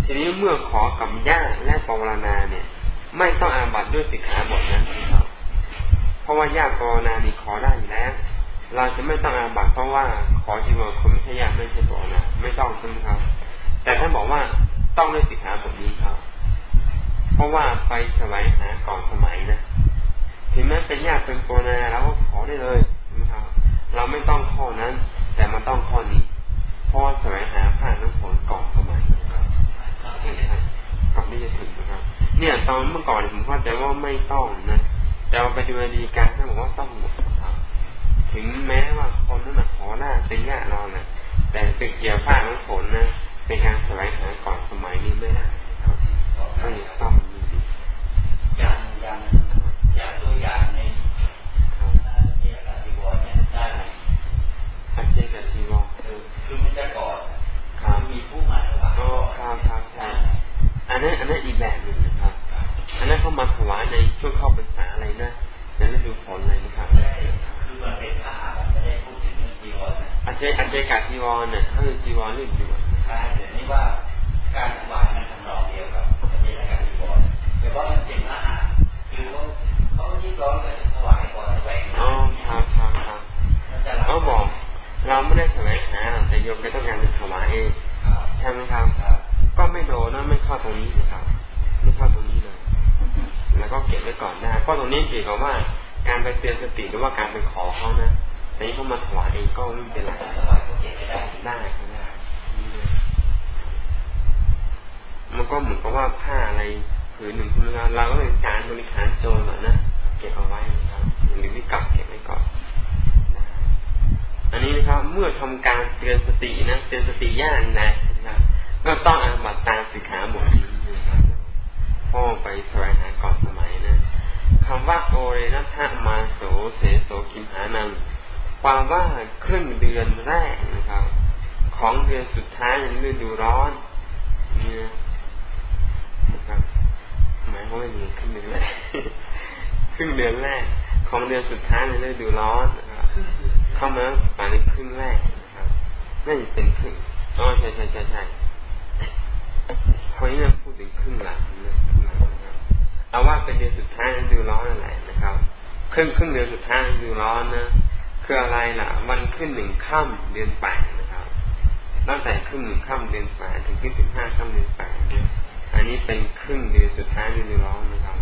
ทีนี้เมื่อขอกับญาติและปรนาเนี่ย ไม่ต้องอาบัตด้วยสิกขาบทนั้นครับเพราะว่าญาติปรนานี่ขอได้อยู่แล้ว เราจะไม่ต้องอาบัตเพราะว่าขอจีวรคนไม่ใช่ญาติไม่ใช่ปรนาไม่ต้องใช่ไหมครับ แต่ท่านบอกว่าต้องด้วยสิกขาบทนี้ครับ เพราะว่าไปสมัยหาก่อนสมัยนะถึงแม้เป็นญาติเป็นปรนาเราก็ขอได้เลยนะครับ เราไม่ต้องข้อนั้น แต่มันต้องข้อนี้เพราะว่าสมัยหาผ่านน้ำฝนก่อนสมัยนะครับใช่ใช่ก่อนที่จะถึงนะครับ เนี่ยตอนเมื่อก่อนผมเข้าใจว่าไม่ต้องนะแต่ไปดูดีการท่านบอกว่าต้องหมด ถึงแม้ว่าคนนั้นขอหน้าเป็นญาติเรานะแต่เป็นเกี่ยวผ้าน้ำฝนนะเป็นการสลายหาก่อนสมัยนี้ไม่ได้ครับต้องต้องอย่างอย่างตัวอย่างในเจกับจีวรเนี่ยได้ไหมอาเจกับจีวรคือมันจะก่อนมีผู้มาถวายอ๋อครับครับใช่อันนั้นอันนั้นอีกแบบหนึ่งนะครับ อันนั้นเขามาถวายในช่วงเข้าพรรษาอะไรนะในฤดูฝนเลยนะครับคือมันเป็นทหารไม่ได้พูดถึงจีวรอาเจอาเจกาจีวรเนี่ยก็คือจีวรรื่ด่วนใช่เดี๋ยวนี้ว่าการถวายมันทำนองเดียวกับอาเจกาจีวรแต่ว่ามันเป็นทหารคือเขาเขาที่ร้องกันถวายก่อนแหวงอ๋อครับครับครับเขาบอกเราไม่ได้แสวงหาแต่โยมไปต้องการจะถวายเองใช่ไหมครับก็ไม่โดนนะไม่เข้าตรงนี้นะครับ ไม่เข้าตรงนี้เลย แล้วก็เก็บไว้ก่อนนะเพราะตรงนี้เกี่ยวกับว่า การไปเตือนสติหรือว่าการไปขอเขานะแต่นี้เขามาถวายเองก็ไม่เป็นไรได้ก็ได้มันก็เหมือนกับว่าผ้าอะไรผืนหนึ่งคุณงานเราก็เลยการบริการโจรนะ เก็บเอาไว้นะครับหรือไม่กลับเก็บไว้ก่อนอันนี้นะครับ เมื่อทำการเตือนสตินะเตือน สติย่างนะนะครับก็ต้องอาบัตตามสิกขาบทนี้นะครับพ่อไปแสวงหาก่อนสมัยนะคำว่าโอเรนัทมาโสเสโสกิมหานังความว่าครึ่งเดือนแรกนะครับ ของเดือนสุดท้ายในฤดูร้อนนะครับหมายว่าไม่มีครึ่งเดือนแรกครึ่งเดือนแรก ของเดือนสุดท้ายในฤดูร้อนนะครับเข้ามาป่าในครึ่งแรกนะครับน่าจะเป็นครึ่ง อ๋อใช่ใช่ใช่ใช่คนนี้พูดถึงครึ่งหลังนะครับเอาว่าเป็นเดือนสุดท้ายในฤดูร้อนนั่นแหละนะครับ ครึ่งครึ่งเดือนสุดท้ายฤดูร้อนนะคืออะไรล่ะวันขึ้นหนึ่งค่ำเดือนแปดนะครับตั้งแต่ครึ่งหนึ่งค่ำเดือนแปดถึงขึ้นสิบห้าค่ำเดือนแปดเนี่ยอันนี้เป็นครึ่งเดือนสุดท้ายฤดูร้อนนะครับ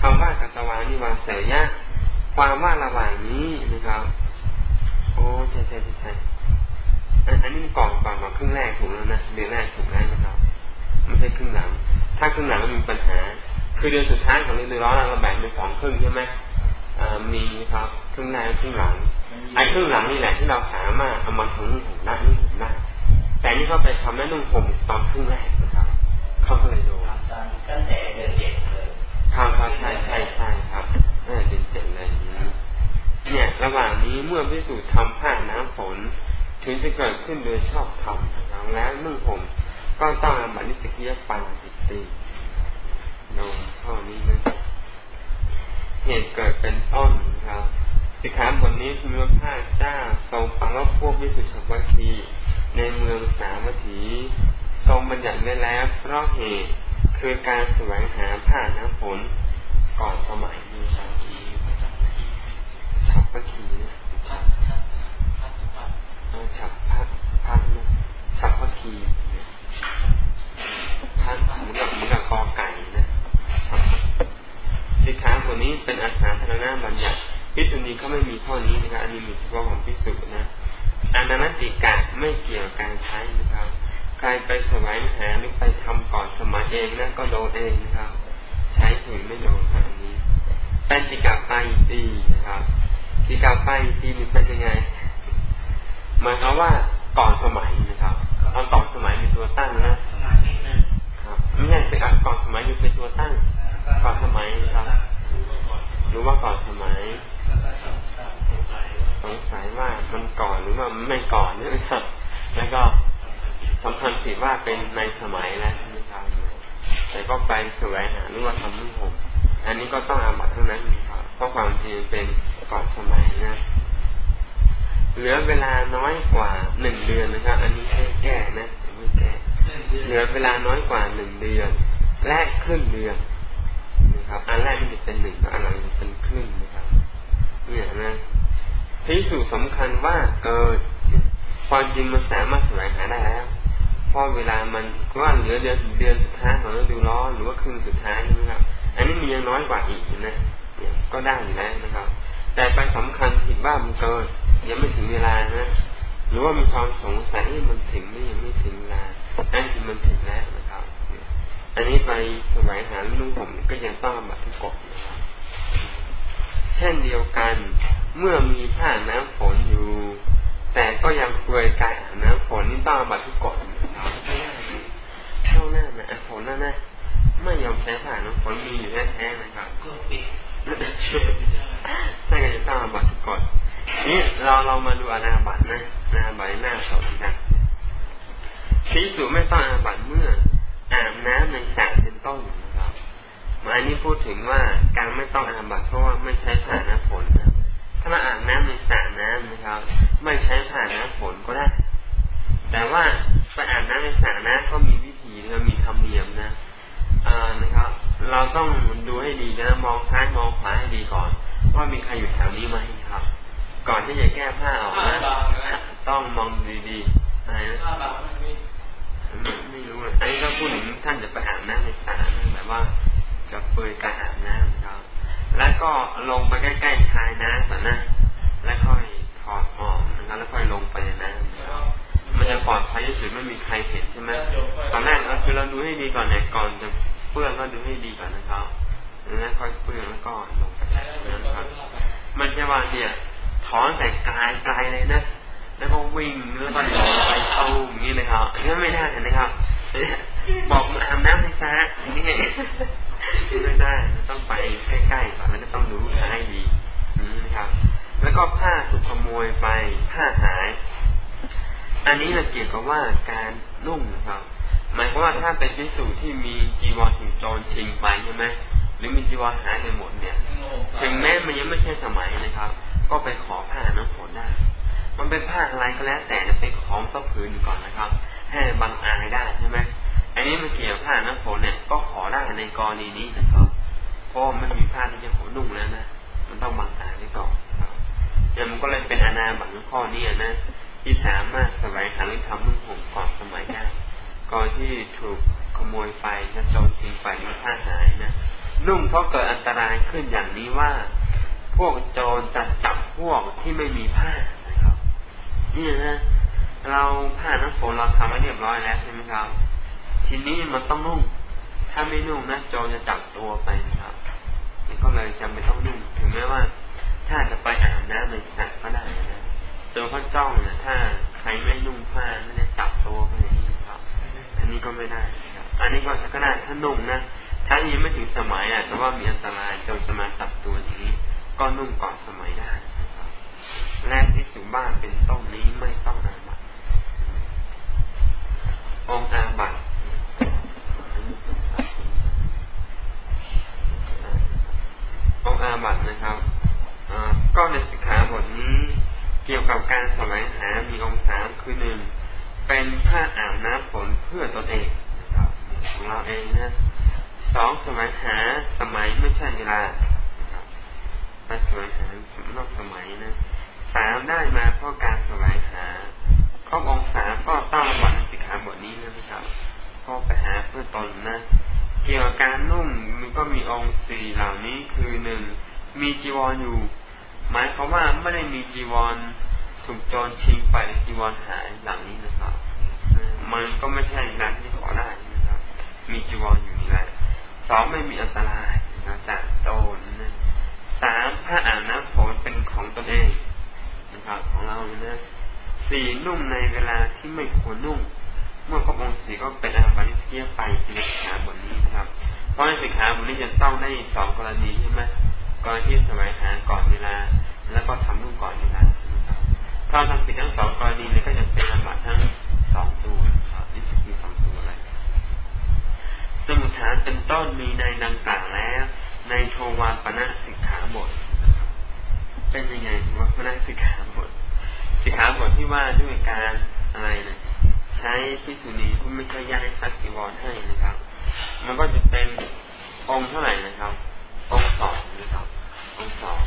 คำว่ากัตวานิวาเสยะความว่าระหว่างนี้นะครับ โอ้ใช่ใช่ใช่ อันนี้ก่อนก่อนมาครึ่งแรกถูกแล้วนะเดือนแรกถูกแล้วนะครับไม่ใช่ครึ่งหลัง ถ้าครึ่งหลังมันมีปัญหา คือเดือนสุดท้ายของฤดูร้อนเราแบ่งเป็นสองครึ่งใช่ไหมมีครับครึ่งแรกครึ่งหลังไอ้ครึ่งหลังนี่แหละที่เราสามารถเอามาทำนุ่งห่มได้นุ่งห่มได้แต่นี่เขาไปทำแม่นุ่งห่มตอนครึ่งแรกนะครับเขาก็เลยโดนตั้งแต่เดือนเจ็ดเลยครับใช่ใช่ใช่ครับเดือนเจ็ดเลยนี้เนี่ย ระหว่างนี้เมื่อพิสูจน์ทำผ้าน้ำฝน ถึงจะเกิดขึ้นโดยชอบธรรมนะครับแล้วนุ่งห่มก็ต้องอาบัตินิสกิยปาจิตตีโดนข้อนี้นะเหตุเกิดเป็นต้นนะครับสิกขาบทนี้คือพระพาเจ้าทรงปรารพวกวิสุทธิวัคคีในเมืองสาวัตถี ทรงบัญญัติไว้แล้วเพราะเหตุคือการแสวงหาผ้าน้ำฝนก่อนสมัยนี้ครับฉับวัคคี ฉับพัดพัดฉับวัคคีพัดเหมือนกับเหมือนกับกอไก่นะสิกขาบทนี้เป็นอาสาธารณบัญญัติพิจุนีเขาไม่มีข้อนี้นะครับอันนี้มีเฉพาะของพิสุนะอานานติกะไม่เกี่ยวกับการใช้นะครับใครไปสวายหาหรือไปทำก่อนสมัยเองนะก็โดนเองนะครับ ใช้ถึงไม่โดนอันนี้เป็นติกาไปตีนะครับติกาไปตีนี่เป็นยังไง หมายความว่าก่อนสมัยนะครับตอนก่อนสมัยมีตัวตั้งนะครับไม่ใช่เป็นก่อนสมัยมีเป็นตัวตั้งก่อนสมัยนะครับรู้ว่าก่อนสมัยสงสัยว่ามันก่อนหรือว่าไม่ก่อนใช่ไหมครับ แล้วก็สำคัญผิดว่าเป็นในสมัยแล้วใช่ไหมครับแต่ก็ไปสวยหาหรือว่าทำนุ่งห่มอันนี้ก็ต้องอาบัตทั้งนั้นครับเพราะความจริงเป็นก่อนสมัยนะ เหลือเวลาน้อยกว่าหนึ่งเดือนนะครับ อันนี้ให้แก้นะไม่แก้เหลือเวลาน้อยกว่าหนึ่งเดือน แรกครึ่งเดือนนะครับ อันแรกมันจะเป็นหนึ่งอันหลังจะเป็นครึ่งนะครับ เนี่ยนะพิสูจสำคัญว่าเกิดความจริงมันสามารถแสวงหาได้แล้วเพราะเวลามันว่าเหลือเดือนเดือนสุดท้ายของฤดูร้อนหรือว่าครึ่งสุดท้ายนะครับ อันนี้มียังน้อยกว่าอีกนะก็ได้อยู่แล้วนะครับ แต่ไปสำคัญผิดว่ามันเกิน ยังไม่ถึงเวลานะหรือว่ามีความสงสัยมันถึงไม่ยังไม่ถึงเวลาอันจริงมันถึงแล้วนะครับ อันนี้ไปแสวงหาลูกผมก็ยังต้องบัตรทุกกฎนะครับเช่นเดียวกัน เมื่อมีผ้าน้ำฝนอยู่ แต่ก็ยังเปลือยกายอาบน้ำฝนนี่ต้องบัตรทุกกฎเข้าหน้านะฝนนั่นนะไม่ยอมใช้ผ้าน้ำฝนมีอยู่แท้ๆนะครับนั่นก็จะต้องบัตรทุกกฎ นี่เราเรามาดูอาณาบัตนะอาณาบัตหน้าสองกันสีสูไม่ต้องอาบัตเมื่ออาบน้ำในสระเป็นต้นนะครับอันนี้พูดถึงว่าการไม่ต้องอาบัตเพราะว่าไม่ใช้ผ้านน้ำฝนนะถ้าเราอาบน้ำในสระน้ำนะครับ ไม่ใช้ผ่านน้ำฝนก็ได้ แต่ว่าไปอาบน้ำในสระน้ำก็มีวิธีนะมีธรรมเนียมนะอ่านะครับ เราต้องดูให้ดีนะมองซ้ายมองขวาให้ดีก่อน ว่ามีใครอยู่แถวนี้ไหมครับ ก่อนที่จะแก้ผ้าออกนะต้องมองดีๆอะไรนะไม่รู้อันนี้ก็พูดถึงท่านจะไปอาบน้ำในสระน้ำแบบว่าจะเปิดการอาบน้ำครับ แล้วก็ลงไปใกล้ๆชายน้ำก่อนนะ แล้วค่อยถอดออกนะครับแล้วค่อยลงไปในน้ำมันจะปลอดภัยที่สุดไม่มีใครเห็นใช่ไหมตอนแรกเราคือเราดูให้ดีก่อนเนี่ยก่อนจะเปื้อนก็ดูให้ดีก่อนนะครับแล้วค่อยเปื้อนแล้วก็ลงไปนะครับมันจะว่าเนี่ย ถอนแต่กายไกลเลยนะแล้วก็วิ่งแล้วก็ลงไปเอาอย่างนี้เลยครับนี่ไม่ได้เห็นะครับบอกมาอาบน้ำให้ซะนี่ไม่ได้ต้องไปใกล้ๆก่อนแล้วก็ต้องดูให้ดีนี่นะครับ แล้วก็ผ้าถูกขโมยไปผ้าหาย อันนี้เราเกี่ยวกับว่าการนุ่งนะครับ หมายความว่าถ้าเป็นพิสูจที่มีจีวรถูกโจรชิงไปใช่ไหมหรือมีจีวรหายไปหมดเนี่ย ถึงแม้มันยังไม่ใช่สมัยนะครับ ก็ไปขอผ้าน้ำฝนได้ มันเป็นผ้าอะไรก็แล้วแต่ไปขอสักผืนก่อนนะครับ ให้บางอายได้ใช่ไหมอันนี้มันเกี่ยวผ้าน้ำฝนเนี่ย ก็ขอได้ในกรณีนี้นะครับ เพราะมันมีผ้าที่จะขอนุ่งแล้วนะ มันต้องบางอายไว้ก่อนเนี่ยมันก็เลยเป็นอนาบัตข้อนี้นะที่สามารถสลายหาหรือทำนุ่งห่มก่อนสมัยได้ก่อนที่ถูกขโมยไปจะโจรชิงไปมีผ้าหายนะนุ่งเพราะเกิดอันตรายขึ้นอย่างนี้ว่า พวกโจรจะจับพวกที่ไม่มีผ้านะครับ นี่นะเราผ้าน้ำฝนเราทำไว้เรียบร้อยแล้วใช่ไหมครับ ทีนี้มันต้องนุ่ง ถ้าไม่นุ่งนะโจรจะจับตัวไปนะครับนี่ก็เลยจำเป็นต้องนุ่ง ถึงแม้ว่า ถ้าจะไปอาบน้ำในสระก็ได้นะโจรเขาจ้องนี่ยถ้าใครไม่นุ่งผ้าไม่ได้จับตัวไปอย่างนี้ครับ อันนี้ก็ไม่ได้ครับ อันนี้ก็ก็ได้ถ้านุ่งนะถ้ายังไม่ถึงสมัยอะแต่ว่ามีอันตรายโจนจะมาจับตัวอย่างนี้ ก็นุ่งก่อนสมัยได้นะครับและที่สุบ้านเป็นต้นนี้ไม่ต้องอาบัตองอาบัตองอาบัตนะครับก็ในสิกขาบทนี้เกี่ยวกับการแสวงหา มีองค์สามคือหนึ่งเป็นผ้าอาบน้ำฝนเพื่อตนเองของเราเองนะสองสมัยหาสมัยไม่ใช่เวลา ไปสมัยหานอกสมัยนะสามได้มาเพราะการสมัยหาข้อบองสามก็ต้องบัตรสิกขาบทนี้นะครับก็ไปหาเพื่อตนนะ เกี่ยวกับการนุ่งมันก็มีองค์สี่เหล่านี้คือหนึ่งมีจีวรอยู่ หมายความว่าไม่ได้มีจีวรถูกโจรชิงไปจีวรหายหลังนี้นะครับ มันก็ไม่ใช่การที่ขอได้นะครับ มีจีวรอยู่นี่แหละสองไม่มีอันตรายนะจากโจรนะ สามผ้าอ่างน้ำฝนเป็นของตนเองนะครับของเรานะสี่นุ่งในเวลาที่ไม่ควรนุ่ง เมื่อครบองค์สี่ก็เป็นอาบัติเทียไปในสิกขาบทนี้นะครับ เพราะในสิกขาบทนี้จะต้องได้สองกรณีใช่ไหมกรณีที่สมัยหาก่อนเวลา แล้วก็ทำนุ่งก่อนเวลานะครับถ้าทำผิดทั้งสองกรณีนี้ก็จะเป็นอาบัติทั้งสองตัวครับนี่คือสองตัวเลยสมุทฐานเป็นต้นมีในดังกล่าวแล้ว ในโทวาปณะสิกขาบท เป็นยังไงวาปณะสิกขาบท สิกขาบทที่ว่าด้วยการอะไรนะใช้พิสุนีผู้ไม่ใช่ญาติซักสีวรให้นะครับ มันก็จะเป็นองค์เท่าไหร่นะครับ องค์สองนะครับ องค์สอง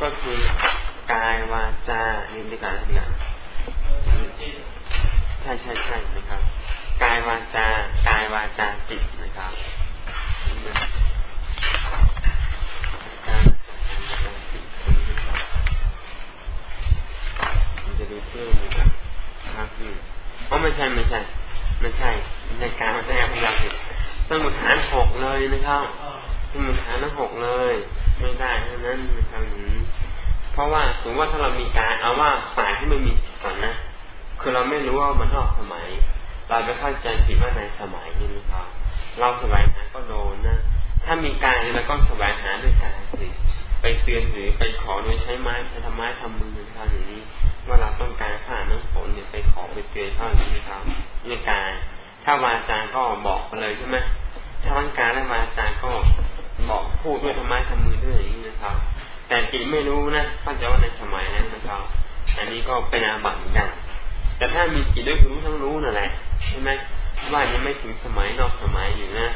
ก็คือกายวาจานี่ด้วยกันด้วยกันใช่ใช่ใช่นะครับ กายวาจา กายวาจาจิตนะครับ จะดูเพื่อนนะครับครับพี่อ๋อไม่ใช่ไม่ใช่ ไม่ใช่ในการแสดงพยายามผิดสมุทฐานหกเลยนะครับสมุทฐานทั้งหกเลย ไม่ได้เท่านั้นนะครับเพราะว่าสมมติว่าถ้าเรามีการเอาว่าสายที่มันมีจิตก่อนนะคือเราไม่รู้ว่ามันนอกสมัย เราไปเข้าใจผิดว่าในสมัยนี้นะครับ เราสวายหาก็โดนนะ ถ้ามีกายเราก็สวายหาด้วยกายสิ ไปเตือนหรือไปขอโดยใช้ไม้ใช้ทำไม้ทำมือทำอย่างนี้ว่าเราต้องการผ้าน้ำฝนเนี่ยไปขอไปเตือนเขาอย่างนี้ครับนี่กายถ้าวาจาก็บอกไปเลยใช่ไหมถ้าร่างกายและวาจาก็บอกพูดด้วยทำไม้ทำมือด้วยอย่างนี้นะครับ แต่จิตไม่รู้นะเข้าใจว่าในสมัยนั้นนะครับอันนี้ก็เป็นอาบัติเหมือนกันแต่ถ้ามีจิตด้วยรู้ทั้งรู้นั่นแหละใช่ไหมว่ายังไม่ถึงสมัยนอกสมัยอยู่นะ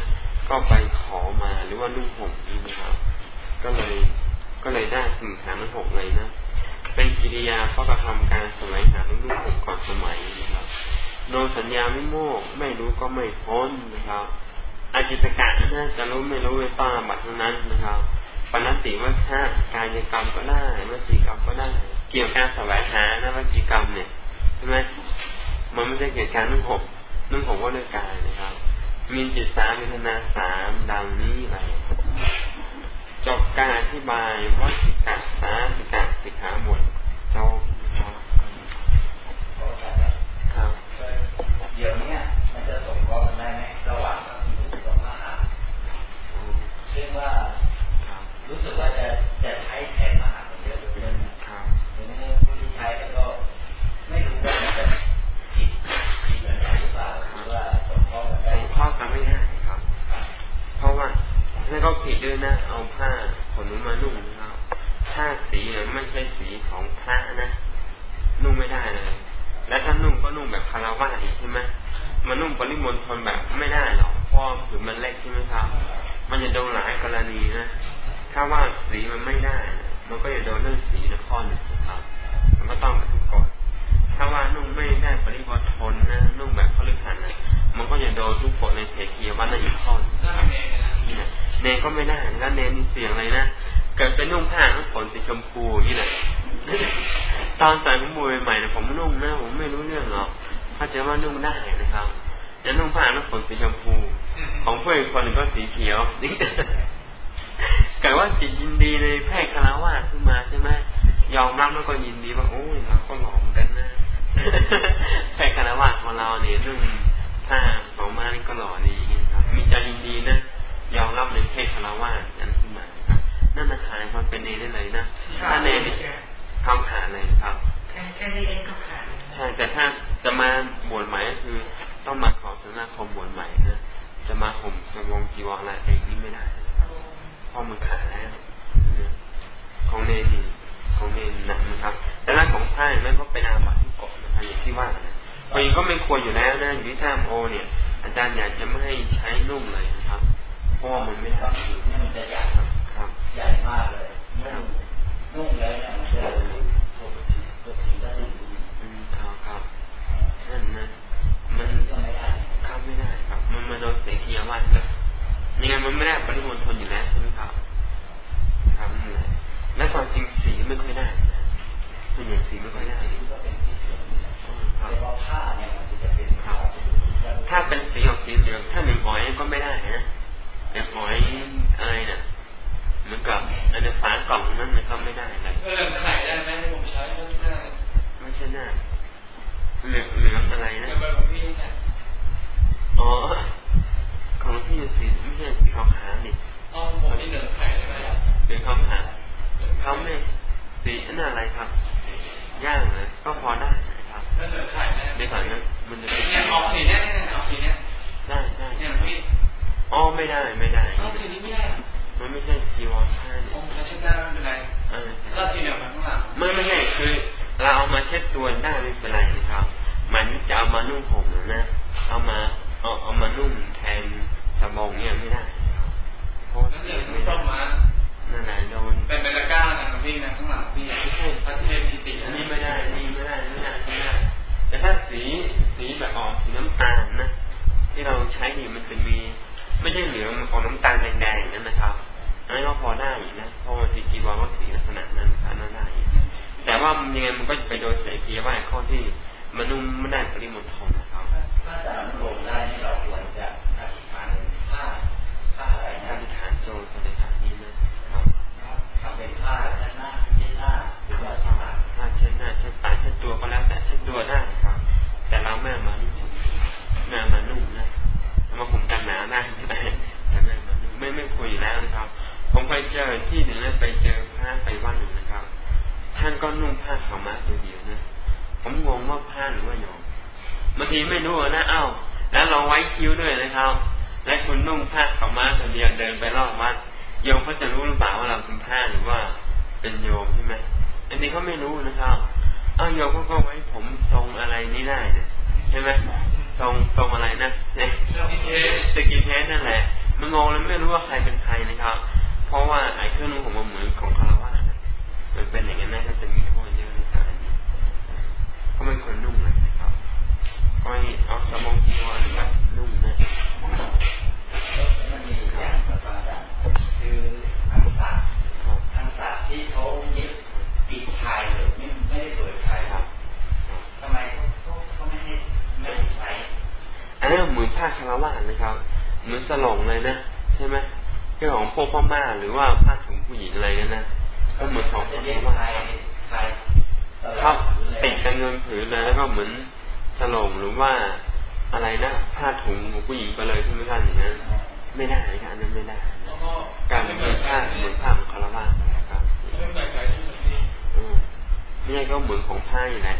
ก็ไปขอมาหรือว่านุ่งห่มนี่นะครับ ก็เลย ก็เลยได้สิ่งฐานหกเลยนะ เป็นกิริยาเพราะกระทำการสมัยหานุ่งห่มก่อนสมัยนะครับโดนสัญญาไม่โม่ไม่รู้ก็ไม่พ้นนะครับอาจิตกะน่าจะรู้ไม่รู้ไม่ต้องบัตรทั้งนั้นนะครับปณติวัชชะการยกรรมก็ได้วจีกรรมก็ได้ เกี่ยวกับการสวายหานะวจีกรรมเนี่ยใช่ไหมมันไม่ใช่เกิดการนุ่งห่มนุ่งห่มว่าด้วยกายนะครับ มีจิตสามมีธนาสามดังนี้ไป จบการอธิบายว่าสิกาสาสิกาสิกขาหมดจบครับครับเดี๋ยวนี้ ถ้าเขาผิดด้วยนะ เอาผ้าขนหนูมานุ่งนะครับถ้าสีเนี่ยไม่ใช่สีของพระนะ นุ่งไม่ได้เลย และถ้านุ่งก็นุ่งแบบคาราวาสใช่ไหมมานุ่งปริมณฑลแบบไม่ได้หรอกเพราะผืนมันเล็กใช่ไหมครับ มันจะโดนหลายกรณีนะถ้าว่าสีมันไม่ได้นะมันก็จะโดนเรื่องสีนะข้อหนึ่งครับ มันก็ต้องไปทุกกฎถ้าว่านุ่งไม่ได้ปริมณฑลนะนุ่งแบบพระฤหัสนะมันก็จะโดนทุกกฎในเสกียวันละอีกข้อนี่นะ เนก็ไม่ได้แล้วเนมีเสียงอะไรนะเกิดเป็นนุ่งผ้าน้ำฝนสีชมพูอย่างนี้แหละตอนใส่ผมมวยใหม่เนี่ยผมนุ่งนะผมไม่รู้เรื่องหรอกเขาจะว่านุ่งได้นะครับจะนุ่งผ้าน้ำฝนสีชมพู ของเพื่อนคนหนึ่งก็สีเขียวกิดว่าจิตยินดีในแพร่คาราวาขึ้นมาใช่ไหมยอมรับแล้วก็ยินดีว่าโอ้ยเราก็หลอมกันนะแพร่คาราวาของเราเนี่ยนุ่งผ้าสองมานี่ก็หล่อดีครับมีใจยินดีนะ ยอมรับในเพศคาราวานั้นขึ้นมานั่นนะขายความเป็นเนได้เลยนะถ้าเนเข้าขาเลยครับแค่นี้เองก็ขาดใช่แต่ถ้าจะมาบวชใหม่ก็คือต้องมาขอสนาคมบวชใหม่นะจะมาห่มสวงจีวรอะไรเองนี่ไม่ได้ครับเพราะมันขาดแล้วของเนนี่ของเนนหนักนะครับ แต่ร่างของพระนั่นก็เป็นอาบัติที่เกาะนะครับอย่างที่ว่านะพอยิงก็ไม่ควรอยู่แล้วนะอยู่ที่ท่ามโอเนี่ย อาจารย์อยากจะไม่ให้ใช้นุ่มเลยนะครับเพ ราะว่ามันไม่ได้มันจะใหญ่ครับใหญ่มากเลยนุ่มนุ่มแล้วเนี่ยมันจะปกติปกติก็นุ่มอืมครับครับนั่นนะมันก็ไม่ได้ข้าไม่ได้ครับ มันมาโดนเสียเกียร์วันแล้วยังไงมันไม่ได้ปริมณฑลอยู่แล้วใช่ไหมครับครับนั่นแหละและความจริงสีไม่ค่อยได้เป็นอย่างสีไม่ค่อยได้ก็เป็นสีเหลืองแต่ว่าผ้าเนี่ยมันจะเป็นถ้าเป็นสีออกสีเหลืองถ้าหนึ่งอ้อยก็ไม่ได้นะ แบบอ้อยอะไรเนี่ยเหมือนกับอันนี้ฝากล่องนั้นมันเข้าไม่ได้เลยเออไข่ได้ไหมที่ผมใช้ไม่ได้ไม่ใช่หน้าเหลืองเหลืองอะไรนะของพี่เนี่ยอ๋อของพี่สีไม่ใช่สีขาวขาวนี่อ๋อผมนี่เหลืองไข่ได้ไหมเหลืองขาวขาวเขาไม่สีนั่นอะไรครับย่างเลยก็พอได้ครับเหลืองไข่ได้เดี๋ยวก่อนนะมันจะเป็นออกสีได้ไหมออกสีเนี่ยได้ได้เนี่ยพี่ อ๋อไม่ได้ไม่ได้อ๋อสีนี้ไม่ได้มันไม่ใช่จีวรผ้าเนี่ยไม่ใช่ได้ไม่เป็นไรแล้วทีเดียวมันข้างหลังไม่ไม่ใช่คือเราเอามาเช็ดตัวได้ไม่เป็นไรนะครับ มันจะเอามานุ่งผมนะเอามาเอาเอามานุ่งแทนสบงเนี่ยไม่ได้เพราะเดี๋ยวไม่ต้องมานั่นแหละโดนเป็นเบลก้านะพี่นะข้างหลังพี่ไม่ใช่พระเทพกิตินี่ไม่ได้นี่ไม่ได้ไม่ได้ไม่ได้ แต่ถ้าสีสีแบบออกสีน้ำตาลนะที่เราใช้นี่มันจะมี ไม่ใช่เหลืองออกน้ำตาลแดงๆนั่นนะครับอันนี้ก็พอได้นะเพราะว่าทีจีวรก็สีลักษณะนั้นอันนั้นได้แต่ว่ายังไงมันก็จะไปโดยเสียเกียว่าข้อที่มันนุ่มไม่ได้ปริมณฑลนะครับถ้าจะลงได้นี่เราควรจะอธิษฐานผ้าผ้าอะไรนะอธิษฐานโจรคนในทางนี้นะครับทำเป็นผ้าเช็ดหน้าเช็ดหน้าหรือว่าผ้าเช็ดหน้าเช็ดปากเช็ดตัวก็แล้วแต่เช็ดตัวได้ครับ แต่เราไม่มานุ่งไม่มานุ่งนะ มาผมกันหนาได้ใช่ไหมแต่ไม่มานุ่งไม่ไม่คุยแล้วนะครับ ผมไปเจอที่หนึ่งแล้วไปเจอพระไปวันหนึ่งนะครับ ท่านก็นุ่งผ้าขาวม้าตัวเดียวนะผมงงว่าผ้าหรือว่าโยมบางทีไม่รู้นะเอ้าแล้วเราไว้คิ้วด้วยนะครับ และคุณนุ่งผ้าขาวม้าตัวเดียวเดินไปรอบวัดโยมเขาจะรู้หรือเปล่าว่าเราเป็นผ้าหรือว่าเป็นโยมใช่ไหมอันนี้เขาไม่รู้นะครับเอ้าโยมเขาก็ไว้ผมทรงอะไรนี้ได้ใช่ไหม ทรงทรงอะไรนะเนี่ยสกิเทสนั่นแหละ มันงงแล้วไม่รู้ว่าใครเป็นใครนะครับ เพราะว่าไอ้เครื่องนุ่งผมมันเหมือนของคารวะมันเป็นอย่างนั้นนะก็จะมีโทษเยอะในการนี้ก็ไม่ควรนุ่งเลยนะครับก็เอาสมองจีวรหรือว่านุ่งนะมันมีอย่างประการคืออังสาอังสาที่เขายึดปิดทายเลยไม่ไม่ได้เปิดทายครับทำไมเขาเขาไม่ให้ไม่ใช้อันนี้เหมือนผ้าคารวะนะครับ เหมือนสลงเลยนะใช่ไหมเรื่องของพวกพ่อม่าหรือว่าผ้าถุงผู้หญิงอะไรนั่นนะก็เหมือนของคนว่าครับติดกันเงินผืนเลยแล้วก็เหมือนสลงหรือว่าอะไรนะผ้าถุงของผู้หญิงไปเลยที่ไม่ท่านอย่างนั้นไม่ได้ครับนั้นไม่ได้การเหมือนผ้าเหมือนผ้าของคารวะครับไม่ใช่ก็เหมือนของผ้าอยู่แหละ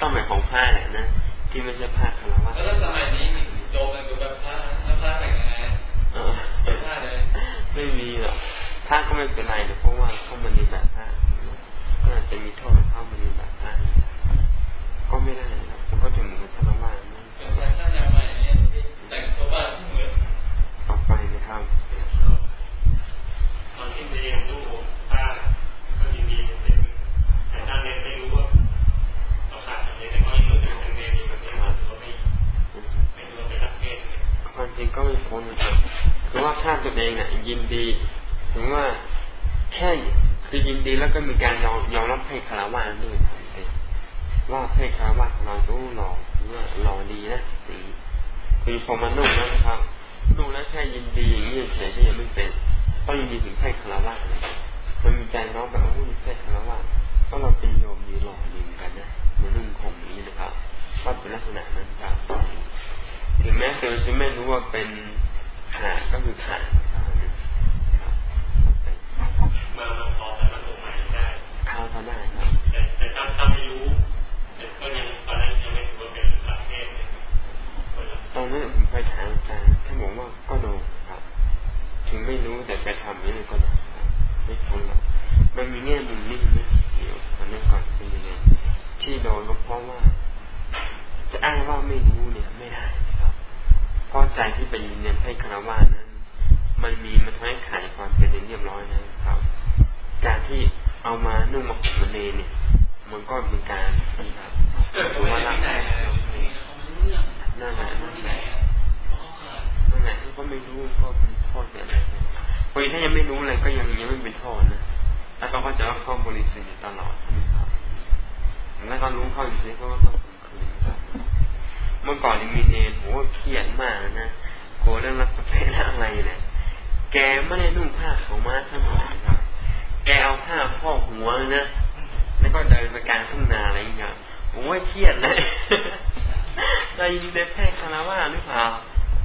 ต้องเป็นของผ้าแหละนะที่ไม่ใช่ผ้าคารวะแล้วสมัยนี้โจมเป็นแบบผ้าผ้าแต่งงานผ้าเลย ไม่มีหรอกถ้าก็ไม่เป็นไรนะเพราะว่าเขามาในแบบพระก็อาจจะมีโทษเข้ามาในแบบพระก็ไม่ได้นะครับมันก็จะเหมือนธรรมะนั่นแต่ถ้าแนใหม่เนี่ยแต่งตัวบ้านเหมือนต่อไปนะครับตอนที่เรียนรู้ป้าก็ยินดีเป็นแต่ถ้าเรียนไม่รู้ว่าเราขาดอะไรแต่ก็ยังรู้สึกเป็นเรียนอยู่แบบนี้เราไม่ไม่รู้ไปรับเทศความจริงก็ไม่พ้นครับ คือว่าถ้าตัวเองเนี่ยยินดีถึงว่าแค่คือยินดีแล้วก็มีการยอมยอมรับเพศคารวะด้วยครับว่าเพศคารวะของเราต้องหล่อหรือว่าหล่อดีนะสีคือพอมานุ่งนะครับนุ่งแล้วแค่ยินดีอย่างนี้เฉยๆก็ยังไม่เป็นต้องยินดีถึงเพศคารวะเลยมันมีใจน้องแบบว่ามีเพศคารวะก็เราเป็นโยมมีหล่อดีกันนะมานุ่งผมนี้นะครับว่าเป็นลักษณะนั้นครับถึงแม้เธอจะไม่รู้ว่าเป็น ขาดก็คือขาดมาพอแต่มาส่งใหม่ได้ข้าวเขาได้ครับแต่แต่ถ้าถ้าไม่รู้แต่ก็ยังตอนนั้นยังไม่ถือว่าเป็นประเทศตอนนั้นผมไปถามอาจารย์ท่านบอกว่าก็โดนครับ ถึงไม่รู้แต่ไปทำนี่ก็โดนครับไม่พ้นหรอกมันมีแง่มุมนิ่งนะเดี๋ยวอันนั้นก่อนเป็นยังไงที่โดนก็เพราะว่า จะอ้างว่าไม่รู้เนี่ย ไม่ได้ เพราะใจที่ไปยินเนียนให้คารวะนั้น มันมีมันทำให้ขายความเป็นเรียบร้อยนะครับ การที่เอามานุ่งมาห่มมันเนเนี่ยมันก็เป็นการนะครับถือว่าละนั่นแหละนั่นแหละนั่นแหละก็ไม่รู้ก็เป็นโทษอะไรเพราะถ้ายังไม่รู้อะไรก็ยังยังไม่เป็นโทษนะแล้วก็จะว่าข้อบริสุทธิ์ตลอดใช่ไหมครับแล้วก็รู้ข้าอยู่ที่ก็ต้องข่มขืนครับ มื่อก่อนมีเนรโหเครียดมากนะโกเรื่องรักประเภทอะไรเนี่ยแกไม่ได้นุ่งผ้าขาวม้าทั้งหมดครับ แกเอาผ้าพ่อหัวนะแล้วก็เดินไปกลางทุ่งนาอะไรอย่างเงี้ยโอ้ยเครียดเลยเรายินได้แพ้คาราวาหรือเปล่า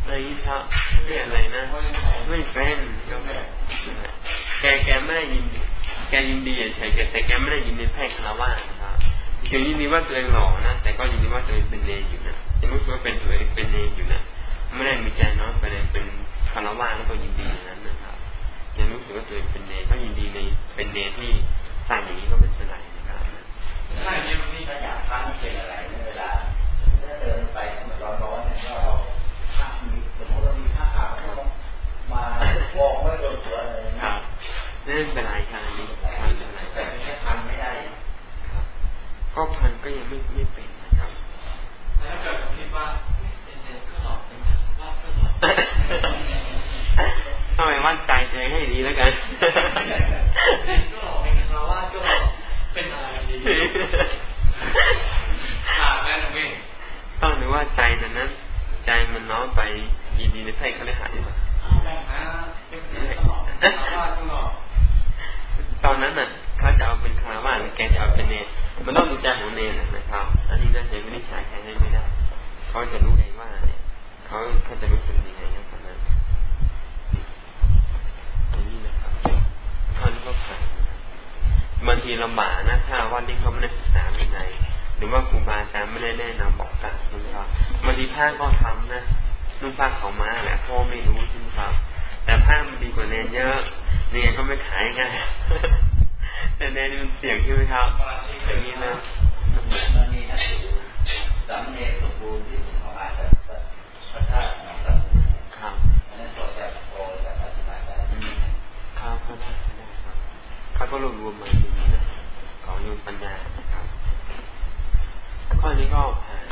อะไรอย่างนี้ครับเครียดอะไรนะ ไม่เป็นแกแกไม่ได้ยิน แกยินดีเฉยแต่แกไม่ได้ยินในแพ้คาราวานะครับคือยินดีว่าตัวเองหล่อนะแต่ก็ยินดีว่าตัวเองเป็นเนยอยู่ ยังรู้สึกว่าเป็นตัวเองเป็นเนยอยู่นะไม่ได้มีใจน้อมไปเลยเป็นคารวะแล้วก็ยินดีอย่างนั้นนะครับยังรู้สึกว่าตัวเองเป็นเนก็ยินดีในเป็นเนที่ใส่อย่างนี้ก็ไม่เป็นไรนะครับใช่เนี่ยนี่ก็อยากพักเป็นอะไรเวลาถ้าเดินไปมันร้อนๆเนี่ยเราผ้ามีสมมติว่ามีผ้าขาวมาบอกไว้โดนตัวอะไรครับนี่เป็นไรครับนี้พันอะไรแต่แค่พันไม่ได้ครับก็พันก็ยังไม่ไม่เป็น ทำไมมั่นใจใจให้ดีแล้วกันก็หลอกเป็นคำว่าก็เป็นอะไรดีขาดแม่หนุ่มต้องดูว่าใจนนั้นใจมันน้อมไปยินดีในไพ่เขาได้หายหรือเปล่าตอนนั้นน่ะเขาจะเอาเป็นคารวะแกจะเอาเป็นเนมันต้องดูใจของเนนะครับ อันนี้น่าจะไม่ได้ใช้ใครให้ไม่ได้ เขาจะรู้เองว่าเนี่ยเขาเขาจะรู้สึกยังไงนะท่านก็ผ่านบางทีลำบากนะถ้าวันที่เขาไม่ได้ศึกษาในในหรือว่าครูบาอาจารย์ไม่ได้แนะนำบอกกล่าวนะครับบางทีผ้าก็ทำนะนุ่งผ้าเขามาแหละพ่อไม่รู้ใช่ไหมครับ แต่ผ้ามันดีกว่าเนนเยอะเนนก็ไม่ขายง่ายแต่เนนมันเสี่ยงใช่ไหมครับอย่างนี้นะมันมีหนังสือสามเณรสมบูรณ์ที่ผมเอามาจาก พระธาตุหนองตะบูครับอันนั้นตัวจะโตจะปฏิบัติได้ครับเขาได้ได้ครับเขาก็รวบรวมมาอยู่นี่นะของโยมปัญญานะครับข้อนี้ก็ผ่าน